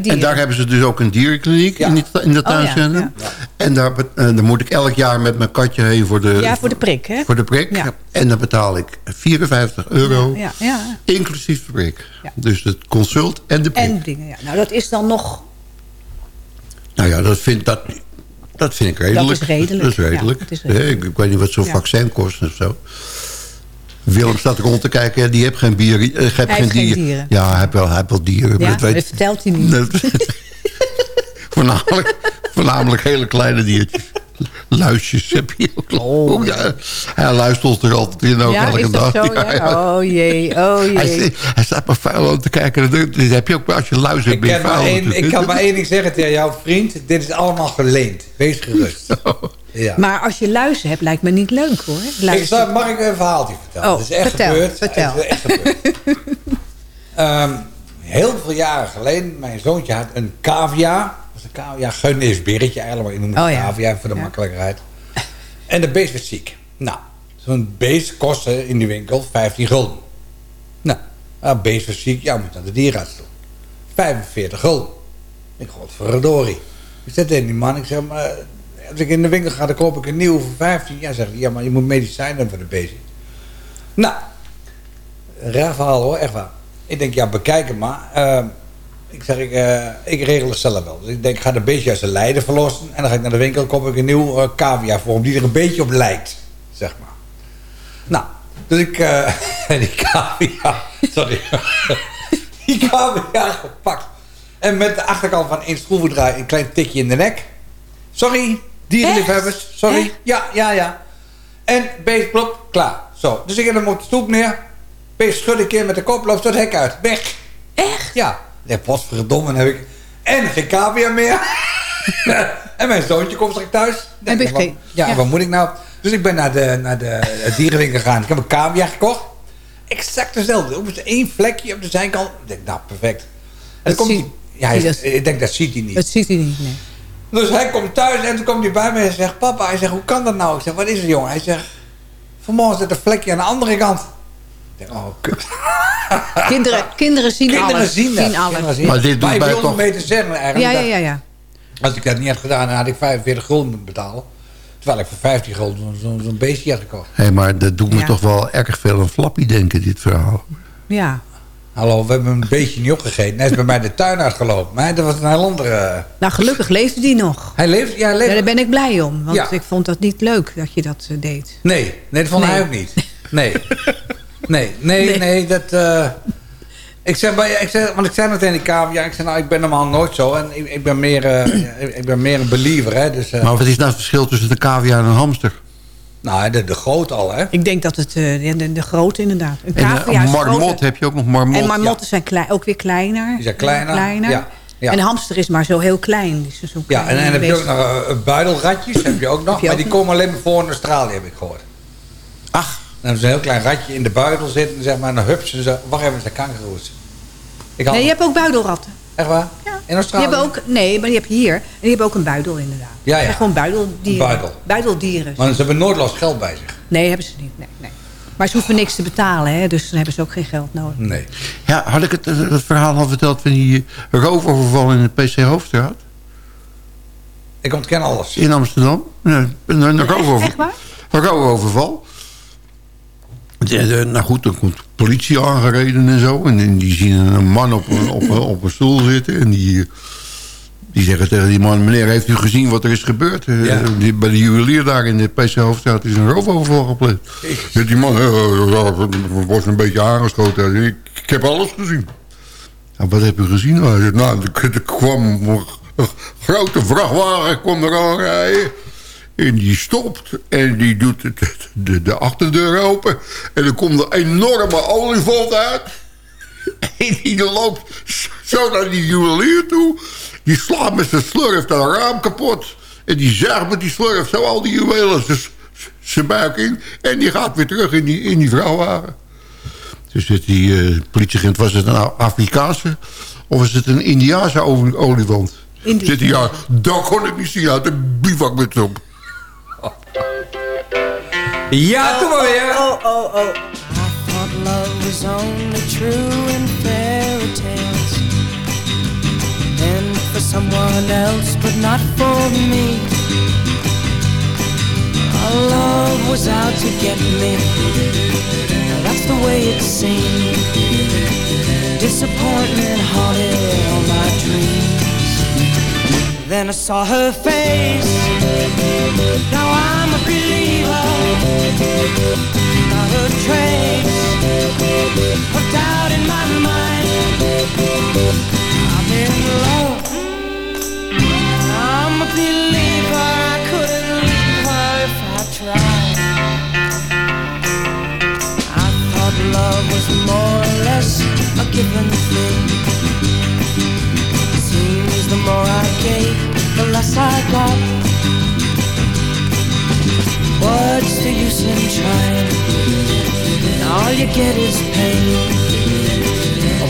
en- daar hebben ze dus ook een dierenkliniek Ja. in, die, in dat Oh, ja, tuincentrum. ja. En daar, eh, dan moet ik elk jaar met mijn katje heen voor de, ja, voor de prik, hè? voor de prik. Ja. En dan betaal ik 54 euro, Ja, ja. inclusief de prik. Dus het consult en de prik. En dingen, ja. Nou, dat is dan nog... Nou ja, dat vind, dat, dat vind ik redelijk. Dat is redelijk, Dat is redelijk. dat is Ik, ik weet niet wat zo'n vaccin kost of zo. Willem staat rond te kijken. Die heeft geen, bier, eh, heeft geen, heeft geen dier. dieren. Ja, hij heeft wel, hij heeft wel dieren. maar Ja, dat weet, dat vertelt hij niet. *laughs* voornamelijk, voornamelijk hele kleine diertjes. Luisjes heb je ook. Oh, ja. Hij luistert er altijd in ook ja, elke dag. zo? Ja, Ja. Oh jee, oh Hij, jee. zit- hij staat maar vuil om te kijken. Dat dat heb je ook als je luis hebt. Ik ben je kan, maar één, ik kan maar één ding zeggen tegen jouw vriend. Dit is allemaal geleend. Wees gerust. *laughs* Ja. Maar als je luizen hebt, lijkt me niet leuk hoor. Ik mag ik een verhaaltje vertellen? Oh, het is echt vertel, gebeurd. vertel. Het is echt gebeurd. *laughs* Ehm, heel veel jaren geleden, mijn zoontje had een cavia. Dat was een cavia, Geunisch berretje eigenlijk, maar ik noem het Oh, ja. cavia voor de Ja. makkelijkheid. En de beest werd ziek. Nou, zo'n beest kostte in die winkel 15 gulden. Nou, het beest was ziek, ja, moet naar de dierenarts toe. 45 gulden. Ik godverdorie. Ik zeg tegen die man, ik zeg, maar, als ik in de winkel ga, dan koop ik een nieuw voor 15. Ja, zegt hij, ja, maar je moet medicijn hebben voor de beest. Nou, raar verhaal hoor, echt waar. Ik denk, ja, bekijk het maar. Ehm, ik zeg, ik, eh, ik regel het zelf wel. Dus ik denk, ik ga de beestje uit zijn lijden verlossen. En dan ga ik naar de winkel, koop ik een nieuw eh cavia voor hem, die er een beetje op lijkt. Zeg maar. Nou, dus ik, eh *laughs* die cavia, sorry. *laughs* die cavia gepakt. En met de achterkant van één schroevendraai een klein tikje in de nek. Sorry, dierenliefhebbers, sorry. Ja, ja, ja. En beest plop, klaar. Zo, dus ik heb hem op de stoep neer. Beest schud een keer met de kop, loopt het hek uit. Weg. Echt? Ja. Ja, potverdomme, heb ik... En geen cavia meer. *laughs* en mijn zoontje komt straks thuis. Heb je Ja, wat- geen- Ja, ja. wat moet ik nou? Dus ik ben naar de, naar de dierenwinkel gegaan. Ik heb een cavia gekocht. Exact dezelfde. Ook met één vlekje op de zijkant. Ik denk, nou, perfect. En dan Dat komt hij... Ja, hij- dat- ik denk, dat ziet hij niet. Dat ziet hij niet, nee. Dus hij komt thuis en toen komt hij bij me en zegt... Papa, hij zegt, hoe kan dat nou? Ik zeg, wat is er, jongen? Hij zegt, vanmorgen zit een vlekje aan de andere kant. Ik denk, oh, kut. *laughs* Kinderen, kinderen zien Kinderen alles. zien dat. alles. Kinderen zien Maar dat. dit doet ik mij toch- mee te zeggen eigenlijk. Ja, ja, ja, ja. Als ik dat niet had gedaan, dan had ik 45 gulden moeten betalen. Terwijl ik voor 15 gulden zo'n zo, zo'n beestje had gekocht. Hé, maar dat doet me Ja. toch wel erg veel aan Flappy denken, dit verhaal. Ja. Hallo, we hebben een beestje niet opgegeten. Hij is bij mij de tuin uitgelopen. Maar dat was een heel andere... Nou, gelukkig leefde die nog. Hij leeft, ja, hij Ja, leeft. daar ben ik blij om. Want Ja. ik vond dat niet leuk dat je dat eh, deed. Nee, nee, dat vond Nee. hij ook niet. Nee. *laughs* Nee, nee, nee, Nee. dat... eh, ik zeg, bij, ik zeg, want ik zei net in die kamer, ja, ik zei, nou, ik ben normaal nooit zo. En ik, ik ben, meer, eh, ik ben meer een believer, hè. Dus, eh, Maar wat is nou het verschil tussen de cavia en een hamster? Nou, de, de groot al, hè. Ik denk dat het eh, ja, de, de grote inderdaad. Een En cavia een is marmot, groter. heb je ook nog marmot? En marmotten zijn klein, ook weer kleiner. Die zijn kleiner, ja, ja. En een hamster is maar zo heel klein. Die is zo Ja, klein en dan heb je ook nog eh, buidelratjes, heb je ook nog. Je maar ook die nog? komen alleen maar voor in Australië, heb ik gehoord. Ach. Dan hebben ze een heel klein ratje in de buidel zitten, zeg maar, en dan hups ze, wacht even. Ik had, Nee, je hebt ook buidelratten. Echt waar? In Die Australië? hebben ook, nee, maar die heb je hier. En die hebben ook een buidel inderdaad. Ja, ja. Gewoon buideldieren. Een buidel. Buideldieren. Maar ze hebben nooit los geld bij zich. Nee, hebben ze niet. Nee, nee. Maar ze hoeven niks te betalen, hè, dus dan hebben ze ook geen geld nodig. Nee. Ja, had ik het, eh, het verhaal al verteld van die eh, roofoverval in de PC Hoofdstraat? Ik ontken alles. In Amsterdam? Ja, een, een roofover- Echt waar? een roofoverval. Nou goed, dan komt de politie aangereden en zo. En, en die zien een man op, een- op, een- op een stoel zitten. En die, die zeggen tegen die man... meneer, heeft u gezien wat er is gebeurd? Eh, Ja. die, bij de juwelier daar in de PC Hoofdstraat is een roofoverval gepleegd. Ja, die man eh, ja, was een beetje aangeschoten. Ik, ik heb alles gezien. Nou, wat heb u gezien? Nou, er, kwam een grote vrachtwagen kwam er aan rijden. En die stopt en die doet de, de, de achterdeur open. En er komt een enorme olifant uit. *laughs* En die loopt zo naar die juwelier toe. Die slaat met zijn slurf dat raam kapot. En die zuigt met die slurf zo al die juwelen zijn buik in. En die gaat weer terug in die, in die vrouwwagen. Dus zit die eh, politieagent, was het een Afrikaanse of is het een Indiaanse oli- olifant? Zit hij, ja, dat kon ik niet zien uit de bivakmuts op. Ja, doe maar weer. Oh oh, oh, oh, oh. I thought love was only true in fairy tales. And for someone else but not for me. Our love was out to get me. Now That's the way it seemed Disappointment haunted all my dreams Then I saw her face Now I'm a believer Not a trace of doubt in my mind. I'm in love. I'm a believer. I couldn't leave her if I tried. I thought love was more or less a given thing. More I gave, the less I got. What's the use in trying? All you get is pain.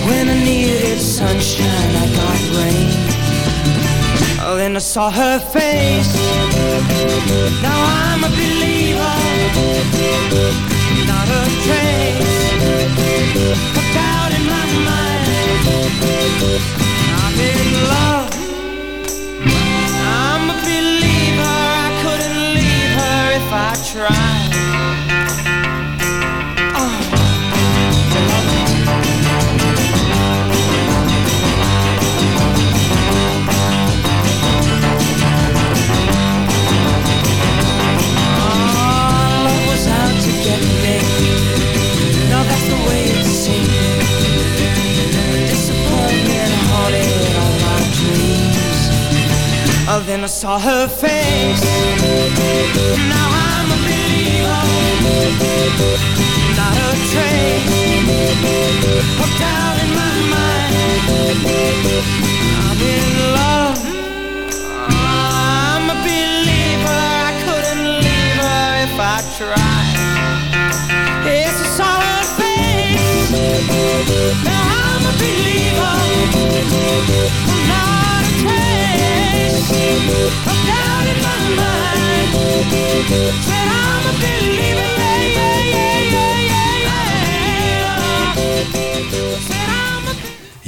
When I needed sunshine, I got rain. Oh, then I saw her face. Now I'm a believer, not a trace. A doubt in my mind. I'm in love. Saw her face.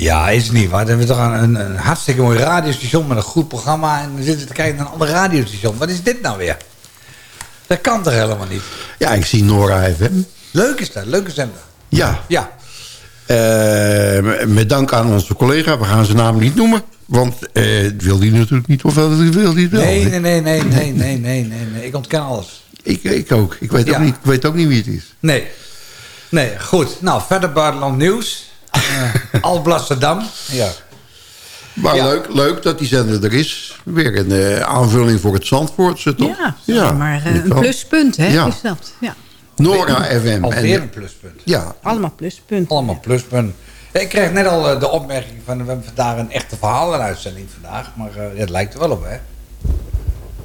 Ja, is het niet waar. Dan hebben we toch een, hartstikke mooi radiostation met een goed programma. En we zitten te kijken naar een ander radiostation. Wat is dit nou weer? Dat kan toch helemaal niet? Ja, ik zie Nora FM. Leuk is dat, leuke zender. Ja. Ja. Eh, met dank aan onze collega. We gaan zijn naam niet noemen. Want eh, wil hij natuurlijk niet, of wil hij het wel? Nee, nee, nee, nee, nee, nee, nee, nee, Ik ontken alles. Ik, ik ook. Ik weet, ook niet, ik weet ook niet wie het is. Nee. Nee, goed. Nou, verder buitenland nieuws. Eh, *laughs* Alblasserdam. Ja. Maar leuk, leuk dat die zender er is. Weer een uh, aanvulling voor het Zandvoortse, toch? Ja, ja maar uh, een pluspunt, hè, ja. is dat. Ja. Nora FM. Alweer En- een pluspunt. Ja, Allemaal pluspunten. Allemaal pluspunt. Ik kreeg net al eh, de opmerking van... we hebben vandaag een echte verhaal in uitzending vandaag. Maar eh, het lijkt er wel op, hè?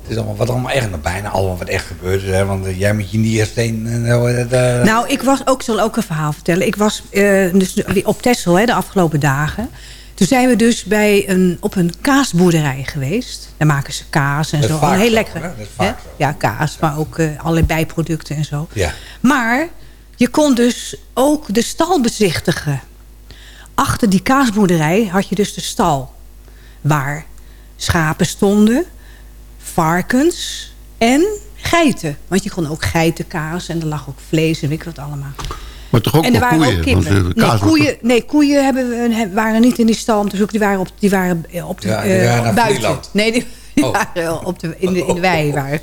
Het is allemaal wat allemaal echt... nou, bijna allemaal wat echt gebeurd is, hè? Want eh, jij met je niersteen... eh, eh, Nou, ik was ook, zal ook een verhaal vertellen. Ik was eh, dus op Texel hè, de afgelopen dagen. Toen zijn we dus bij een, op een kaasboerderij geweest. Daar maken ze kaas en Dat zo. Heel lekker. hè? Ja, kaas, maar ook eh, allerlei bijproducten en zo. Ja. Maar je kon dus ook de stal bezichtigen. Achter die kaasboerderij had je dus de stal. Waar schapen stonden, varkens en geiten. Want je kon ook geitenkaas en er lag ook vlees en weet ik wat allemaal. Maar toch ook en er waren koeien. ook kippen. want, eh, nee, koeien, nee, koeien hebben we, waren niet in die stal om te zoeken. Die waren op, die waren eh, op de Ja, eh, buiten. Vlieland. Nee, die, *laughs* die Oh. waren op de, in, de, in de wei. Waren.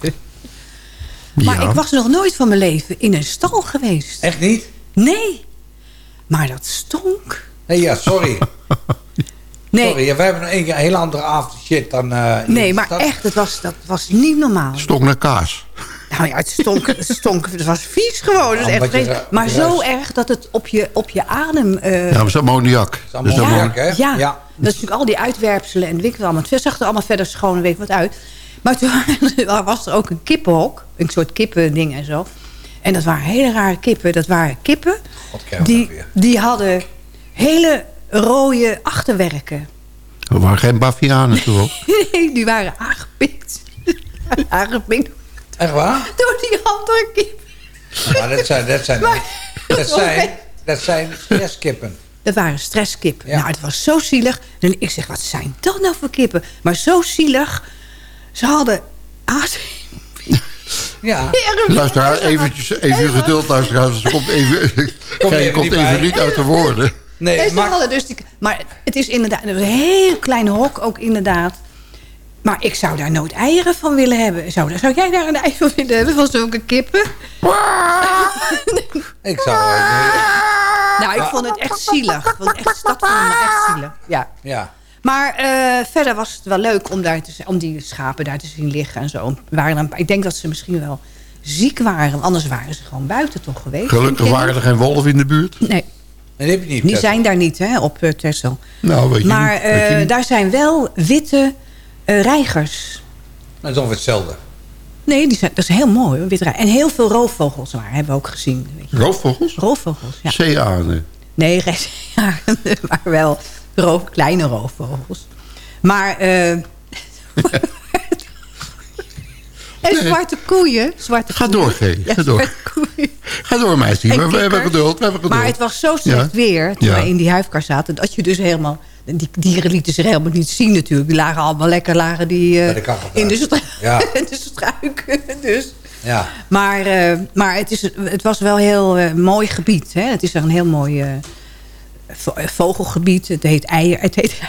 Maar ik was nog nooit van mijn leven in een stal geweest. Echt niet? Nee. Maar dat stonk. Nee, ja, sorry. *laughs* Nee, Sorry, ja, wij hebben een een hele andere avond shit dan... eh, in nee maar stad. echt, het was, dat was niet normaal. Stok naar kaas. Nou ja, het stonk, het stonk, het was vies gewoon. Het is Ja, echt je maar zo erg dat het op je, op je adem... eh, Ja, is ammoniak. Het is Dat is allemaal- werk, hè? Ja, ja. dat is natuurlijk al die uitwerpselen en wel allemaal. Het zag er allemaal verder schoon en weet ik wat uit. Maar toen *laughs* was er ook een kippenhok. Een soort kippending en zo. En dat waren hele rare kippen. Dat waren kippen we die, weer? die hadden hele rode achterwerken. Er waren geen bavianen toen ook. *laughs* Nee, die waren aangepikt. *laughs* aangepikt Echt waar? door die andere kip. Maar dat zijn, dat zijn, Maar- dat zijn, dat zijn stresskippen. Dat waren stresskippen. Ja. Nou, het was zo zielig. En ik zeg, wat zijn dat nou voor kippen? Maar zo zielig. Ze hadden aas... *laughs* Ja. Luisteraar, eventjes, even geduld, luisteraar. Ze komt even, Kom Gij even *laughs* komt niet even niet uit de woorden. Nee, maar, dus die, maar het is inderdaad een heel klein hok ook inderdaad. Maar ik zou daar nooit eieren van willen hebben. Zou, zou jij daar een ei van willen hebben van zulke kippen? *laughs* ik zou... eh, *laughs* Nou, ik vond het echt zielig. Het echt, dat vond ik me echt zielig. Ja. ja. Maar eh, verder was het wel leuk om, daar te, om die schapen daar te zien liggen en zo. Waren dan, ik denk dat ze misschien wel ziek waren. want Anders waren ze gewoon buiten toch geweest. Gelukkig waren er geen wolven in de buurt. Nee, Dat heb je niet. die zijn daar niet hè, op uh, Texel. Nou, weet je Maar niet, weet je eh, niet. daar zijn wel witte eh, reigers. Dat is ongeveer hetzelfde. Nee, die zijn, dat is heel mooi. hoor. En heel veel roofvogels waren, hebben we ook gezien. Weet je. Roofvogels? Roofvogels, ja. Zeearenden. Nee, geen zeearenden, *laughs* maar wel roof, kleine roofvogels. Maar... eh *laughs* en zwarte koeien. Zwarte Ga koeien. door, G. Ja, Ga door. koeien. Ga door, meisje. We, we hebben geduld. We hebben geduld. Maar het was zo slecht Ja. weer toen Ja. wij in die huifkar zaten... dat je dus helemaal... Die dieren lieten zich helemaal niet zien natuurlijk. Die lagen allemaal lekker lagen die, eh, de kachel in de, Ja. *laughs* in de struiken. *laughs* Dus. Ja. Maar, eh, maar het, is, het was wel een heel eh, mooi gebied. Hè? Het is een heel mooi eh, vo- vogelgebied. Het heet eier. Het heet, *laughs*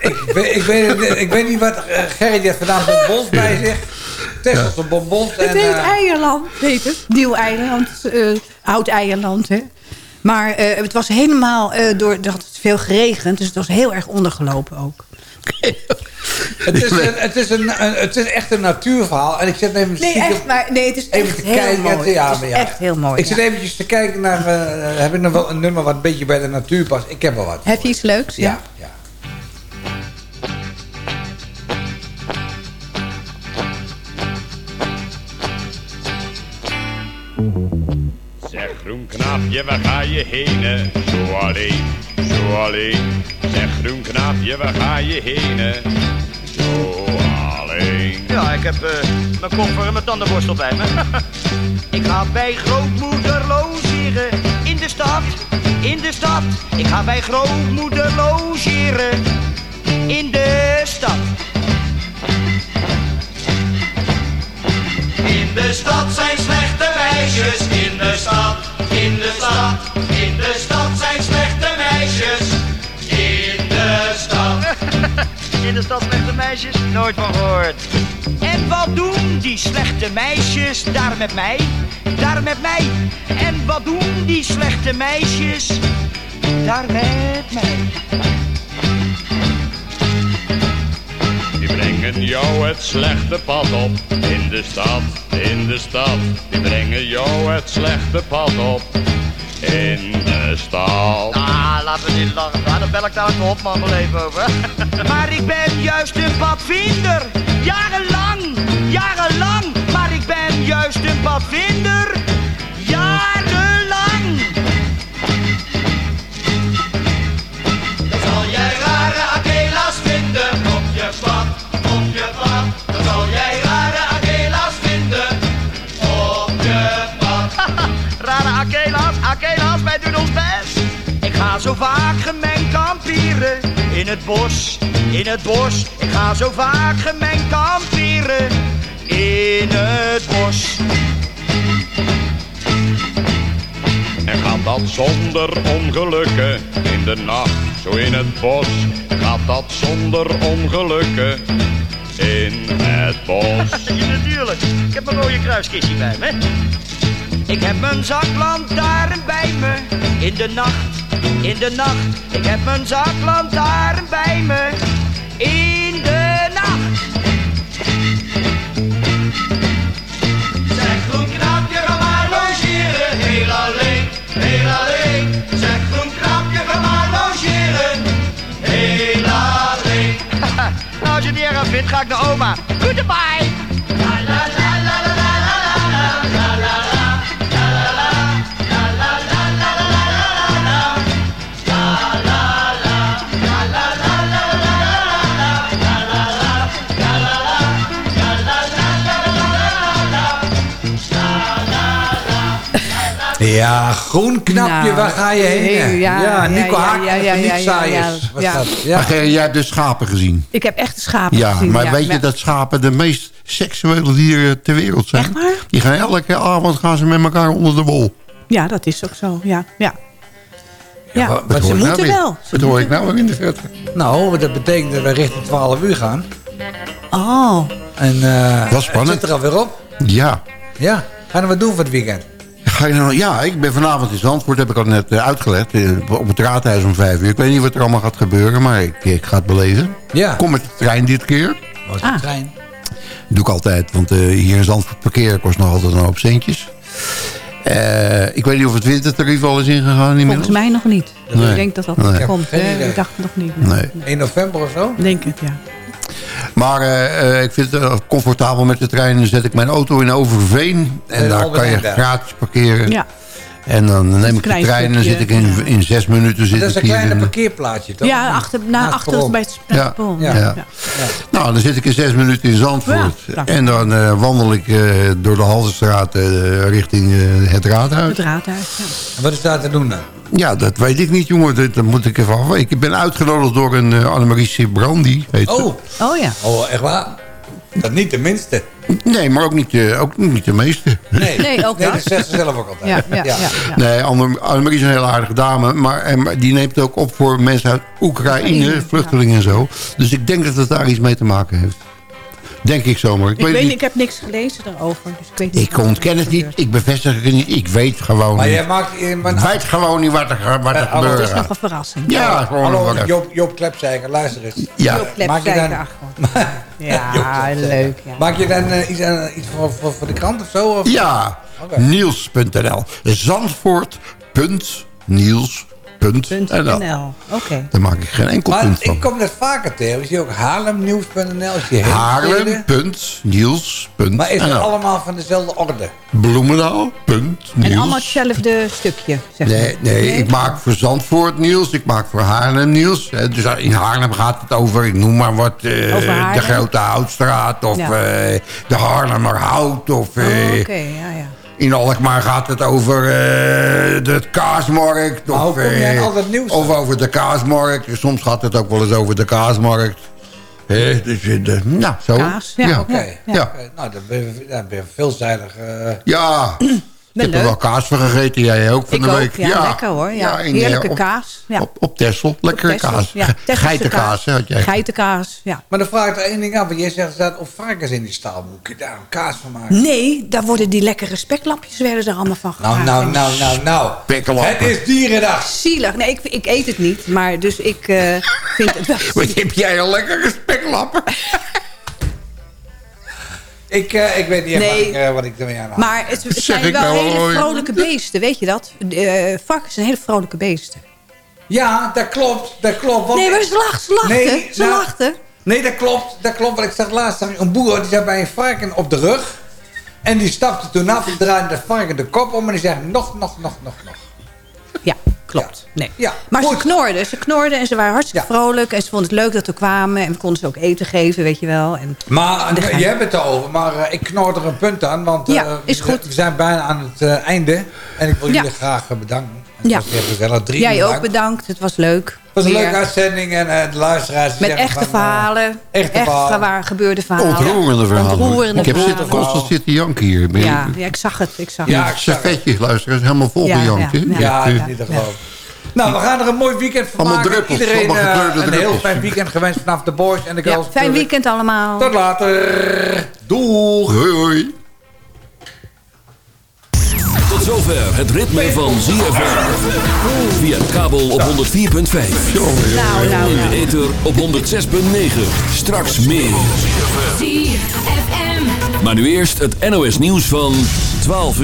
ik, weet, ik, weet, het niet- ik weet niet wat Gerrit heeft vandaan bonbons bij zich. Tesselse bonbons. Het en, heet Eierland, heet het. Nieuw Eiland, eh, oud Eierland, hè. Maar eh, het was helemaal eh, door... Er had veel geregend, dus het was heel erg ondergelopen ook. *laughs* het, is een, het, is een, een- het is echt een natuurverhaal. En ik zit even Nee, echt, maar nee, het is even echt te heel kijken. mooi. Ja, het is maar ja. echt heel mooi. Ik zit ja. eventjes te kijken naar... eh, heb ik nog wel een nummer wat een beetje bij de natuur past? Ik heb wel wat. Heb je iets leuks? Ja, ja. Groen knaapje, waar ga je heen? Zo alleen, zo alleen. Zeg groen knaapje, waar ga je heen? Zo alleen. Ja, ik heb eh, mijn koffer en mijn tandenborstel bij me. *laughs* ik ga bij grootmoeder logeren in de stad, in de stad. Ik ga bij grootmoeder logeren in de stad. In de stad zijn slechte meisjes. In de stad, in de stad, in de stad zijn slechte meisjes. In de stad. *laughs* in de stad slechte meisjes, nooit van gehoord. En wat doen die slechte meisjes daar met mij? Daar met mij. En wat doen die slechte meisjes daar met mij? Die brengen jou het slechte pad op. In de stad, in de stad. Die brengen jou het slechte pad op. In de stad. Ah, laten we niet lachen. Ja, dan bel ik daar een hopman wel even over. *laughs* maar ik ben juist een padvinder. Jarenlang, jarenlang. Maar ik ben juist een padvinder. Ga zo vaak gemengd kamperen in het bos, in het bos. Ik ga zo vaak gemengd kamperen in het bos. En gaat dat zonder ongelukken in de nacht, zo in het bos. Gaat dat zonder ongelukken in het bos. *laughs* Ja, natuurlijk. Ik heb mijn rode kruiskistje bij me. Ik heb mijn zaklantaarn bij me in de nacht, in de nacht. Ik heb mijn zaklantaarn bij me in de nacht. Zeg groen knaapje, ga maar logeren, heel alleen, heel alleen. Zeg groen knaapje, ga maar logeren, heel alleen. nou, *laughs* als je het niet erg vindt, ga ik naar oma. Goodbye. Ja, groen knapje, Nou, waar ga je heen? nee, ja, ja, ja, Nico ja, Haak ja, ja, ja, ja, Saaiers. ja. Was Ja. dat? Maar Ja. Gerrit, jij hebt de schapen gezien. Ik heb echt de schapen Ja, gezien. maar ja. weet je Maar- dat schapen de meest seksuele dieren ter wereld zijn? Echt waar? Die gaan elke avond gaan ze met elkaar onder de wol. Ja, dat is ook zo, ja. Ja, ja. wat- Wat ze nou moeten wel. Wat hoor ik nou weer in de verte? Nou, dat betekent dat we richting 12 uur gaan. Oh, En eh Dat is spannend. het zit er alweer op. Ja. Ja, gaan we wat doen voor het weekend? Ga je nou, ja, ik ben vanavond in Zandvoort, heb ik al net eh, uitgelegd. eh, op het raadhuis om vijf uur. Ik weet niet wat er allemaal gaat gebeuren, maar ik, ik ga het beleven. Ja. Kom met de trein dit keer. Was Ah. de trein? doe ik altijd, want eh, hier in Zandvoort parkeren kost nog altijd een hoop centjes. Eh, ik weet niet of het wintertarief al is ingegaan inmiddels. volgens mij nog niet. Nee. Ik denk dat dat Nee. komt. Hè. Ik dacht nog niet. Nee. 1 november of zo? Denk het, ja. Maar eh, ik vind het eh, comfortabel met de trein. Dan zet ik mijn auto in Overveen. En Eh, daar kan je gratis parkeren. Ja. En dan neem ik de trein en dan zit ik in, in zes minuten zit Dat is ik een kleine in- parkeerplaatsje, toch? Ja, achter, na, Naast achter bij het Ja, ja. Ja. Nou, dan zit ik in zes minuten in Zandvoort. Ja, en dan eh, wandel ik eh, door de Haltestraat eh, richting eh, het Raadhuis. Het raadhuis, ja. En wat is daar te doen dan? Ja, dat weet ik niet, jongen. Dat, dat moet ik even. Ik ben uitgenodigd door een uh, Annemarie Brandy. Heet ze. Oh. Oh ja. Oh, echt waar? Dat niet de minste. Nee, maar ook niet, uh, ook niet de meeste. Nee, Nee, ook nee dat. zegt ze zelf ook altijd. Ja, ja, ja. ja. Nee, Anne- Annemarie is een hele aardige dame. Maar en, die neemt ook op voor mensen uit Oekraïne, vluchtelingen en zo. Dus ik denk dat het daar iets mee te maken heeft. Denk ik zomaar. Ik, weet niet, ik heb niks gelezen daarover. Dus ik weet niet Ik ontken het niet, ik bevestig het niet, ik weet gewoon Maar niet. jij maakt... je- maar- Ik weet gewoon niet wat er, wat er Eh, hallo, gebeurt. Het is nog een verrassing. Ja, gewoon Hallo, wat er- Joop, Joop Klepzeiker, luister eens. Ja. Joop dan-. *laughs* Ja, leuk. Ja. Maak je dan eh, iets, eh, iets voor, voor, voor de krant of zo? Of? Ja, Oké. niels.nl. Zandvoort.niels.nl. NL. Oké. Daar maak ik geen enkel Maar punt van. ik kom net vaker tegen. Zie je ook haarlemnieuws.nl? Is Haarlem.niels.nl. Maar is het allemaal van dezelfde orde? Bloemendaal.niels. En allemaal hetzelfde stukje, zeg Nee, maar. nee, ik maak voor Zandvoort nieuws, ik maak voor Haarlem nieuws. Eh, Dus in Haarlem gaat het over, ik noem maar wat, eh, de Grote Houtstraat of Ja. eh, de Haarlemmer Hout. Of, eh, Oh, Oké, ja, ja. In Alkmaar gaat het over eh, de kaasmarkt. Of, eh, Of over de kaasmarkt. Soms gaat het ook wel eens over de kaasmarkt. Hè, dus, eh, de, nou, zo. Kaas, ja. Oké. Ja. Oké, Nou, dan ben je, dan ben je veelzijdig. eh, Ja, ik heb er wel kaas van gegeten. Jij ook van Ik de ook, week. ja, lekker hoor. Ja. Heerlijke eh, op- kaas. Ja. Op, op Texel, lekkere Texel, kaas. Ja, Geitenkaas, hè, had jij. Geitenkaas, ja. Maar dan vraag ik er één ding af. Want jij zegt er staat of varkens in die staal. Moet je daar een kaas van maken? Nee, daar worden die lekkere speklampjes werden er allemaal van Nou, gemaakt. nou, nou, nou, nou. Spekkenlappen. Het is dierendag. Zielig. Nee, ik, ik eet het niet. Maar dus ik eh, vind het wel *laughs* Wat heb jij een lekkere speklappen? *laughs* Ik, eh, ik weet niet echt Nee. wat, ik, eh, wat ik ermee aan had. Maar het, zijn wel nou hele vrolijke beesten, weet je dat? Uh, varkens zijn hele vrolijke beesten. Ja, dat klopt. Dat klopt. Want Nee, maar ze lachten. Ze lachten. Nee, ze nou, lachten. Nee, dat klopt. Dat klopt. Want ik zag laatst een boer die zat bij een varken op de rug. En die stapte toen af en draaide de varken de kop om. En die zei nog, nog, nog, nog, nog. Ja, klopt. Nee. Ja, Maar ze goed. knorden, ze knorden en ze waren hartstikke Ja. vrolijk. En ze vonden het leuk dat we kwamen. En we konden ze ook eten geven, weet je wel. En Maar je hebt het erover, maar eh, ik knor er een punt aan. Want Ja, is we- goed. we zijn bijna aan het eh, einde. En ik wil jullie graag bedanken. Ja. was gezellig. Drie jij ook bedankt. Het was leuk. Het was een Weer. leuke uitzending. En eh, de luisteraars Met echte van, eh, verhalen. echte echt verhalen. waar gebeurde verhalen. Ontroerende verhalen. Ontroerende ik heb verhalen. zitten, constant zitten janken hier. Ben Ja, ja, ik zag het. Ik zag Ja, het. ik zag het. servetje, luister, is helemaal vol Ja, gejankt. ja, ja. Ja, niet te geloven. Nou, we gaan er een mooi weekend van Allemaal maken. druppels, Iedereen gekleurde een heel fijn weekend gewenst vanaf de boys en de Ja, girls. fijn natuurlijk. weekend allemaal. Tot later. Doeg. Hoi, hoi. Tot zover het ritme van ZFM. Via de kabel op 104.5. Nou, nou, In de nou. ether op 106.9. Straks meer. Maar nu eerst het NOS nieuws van 12 uur.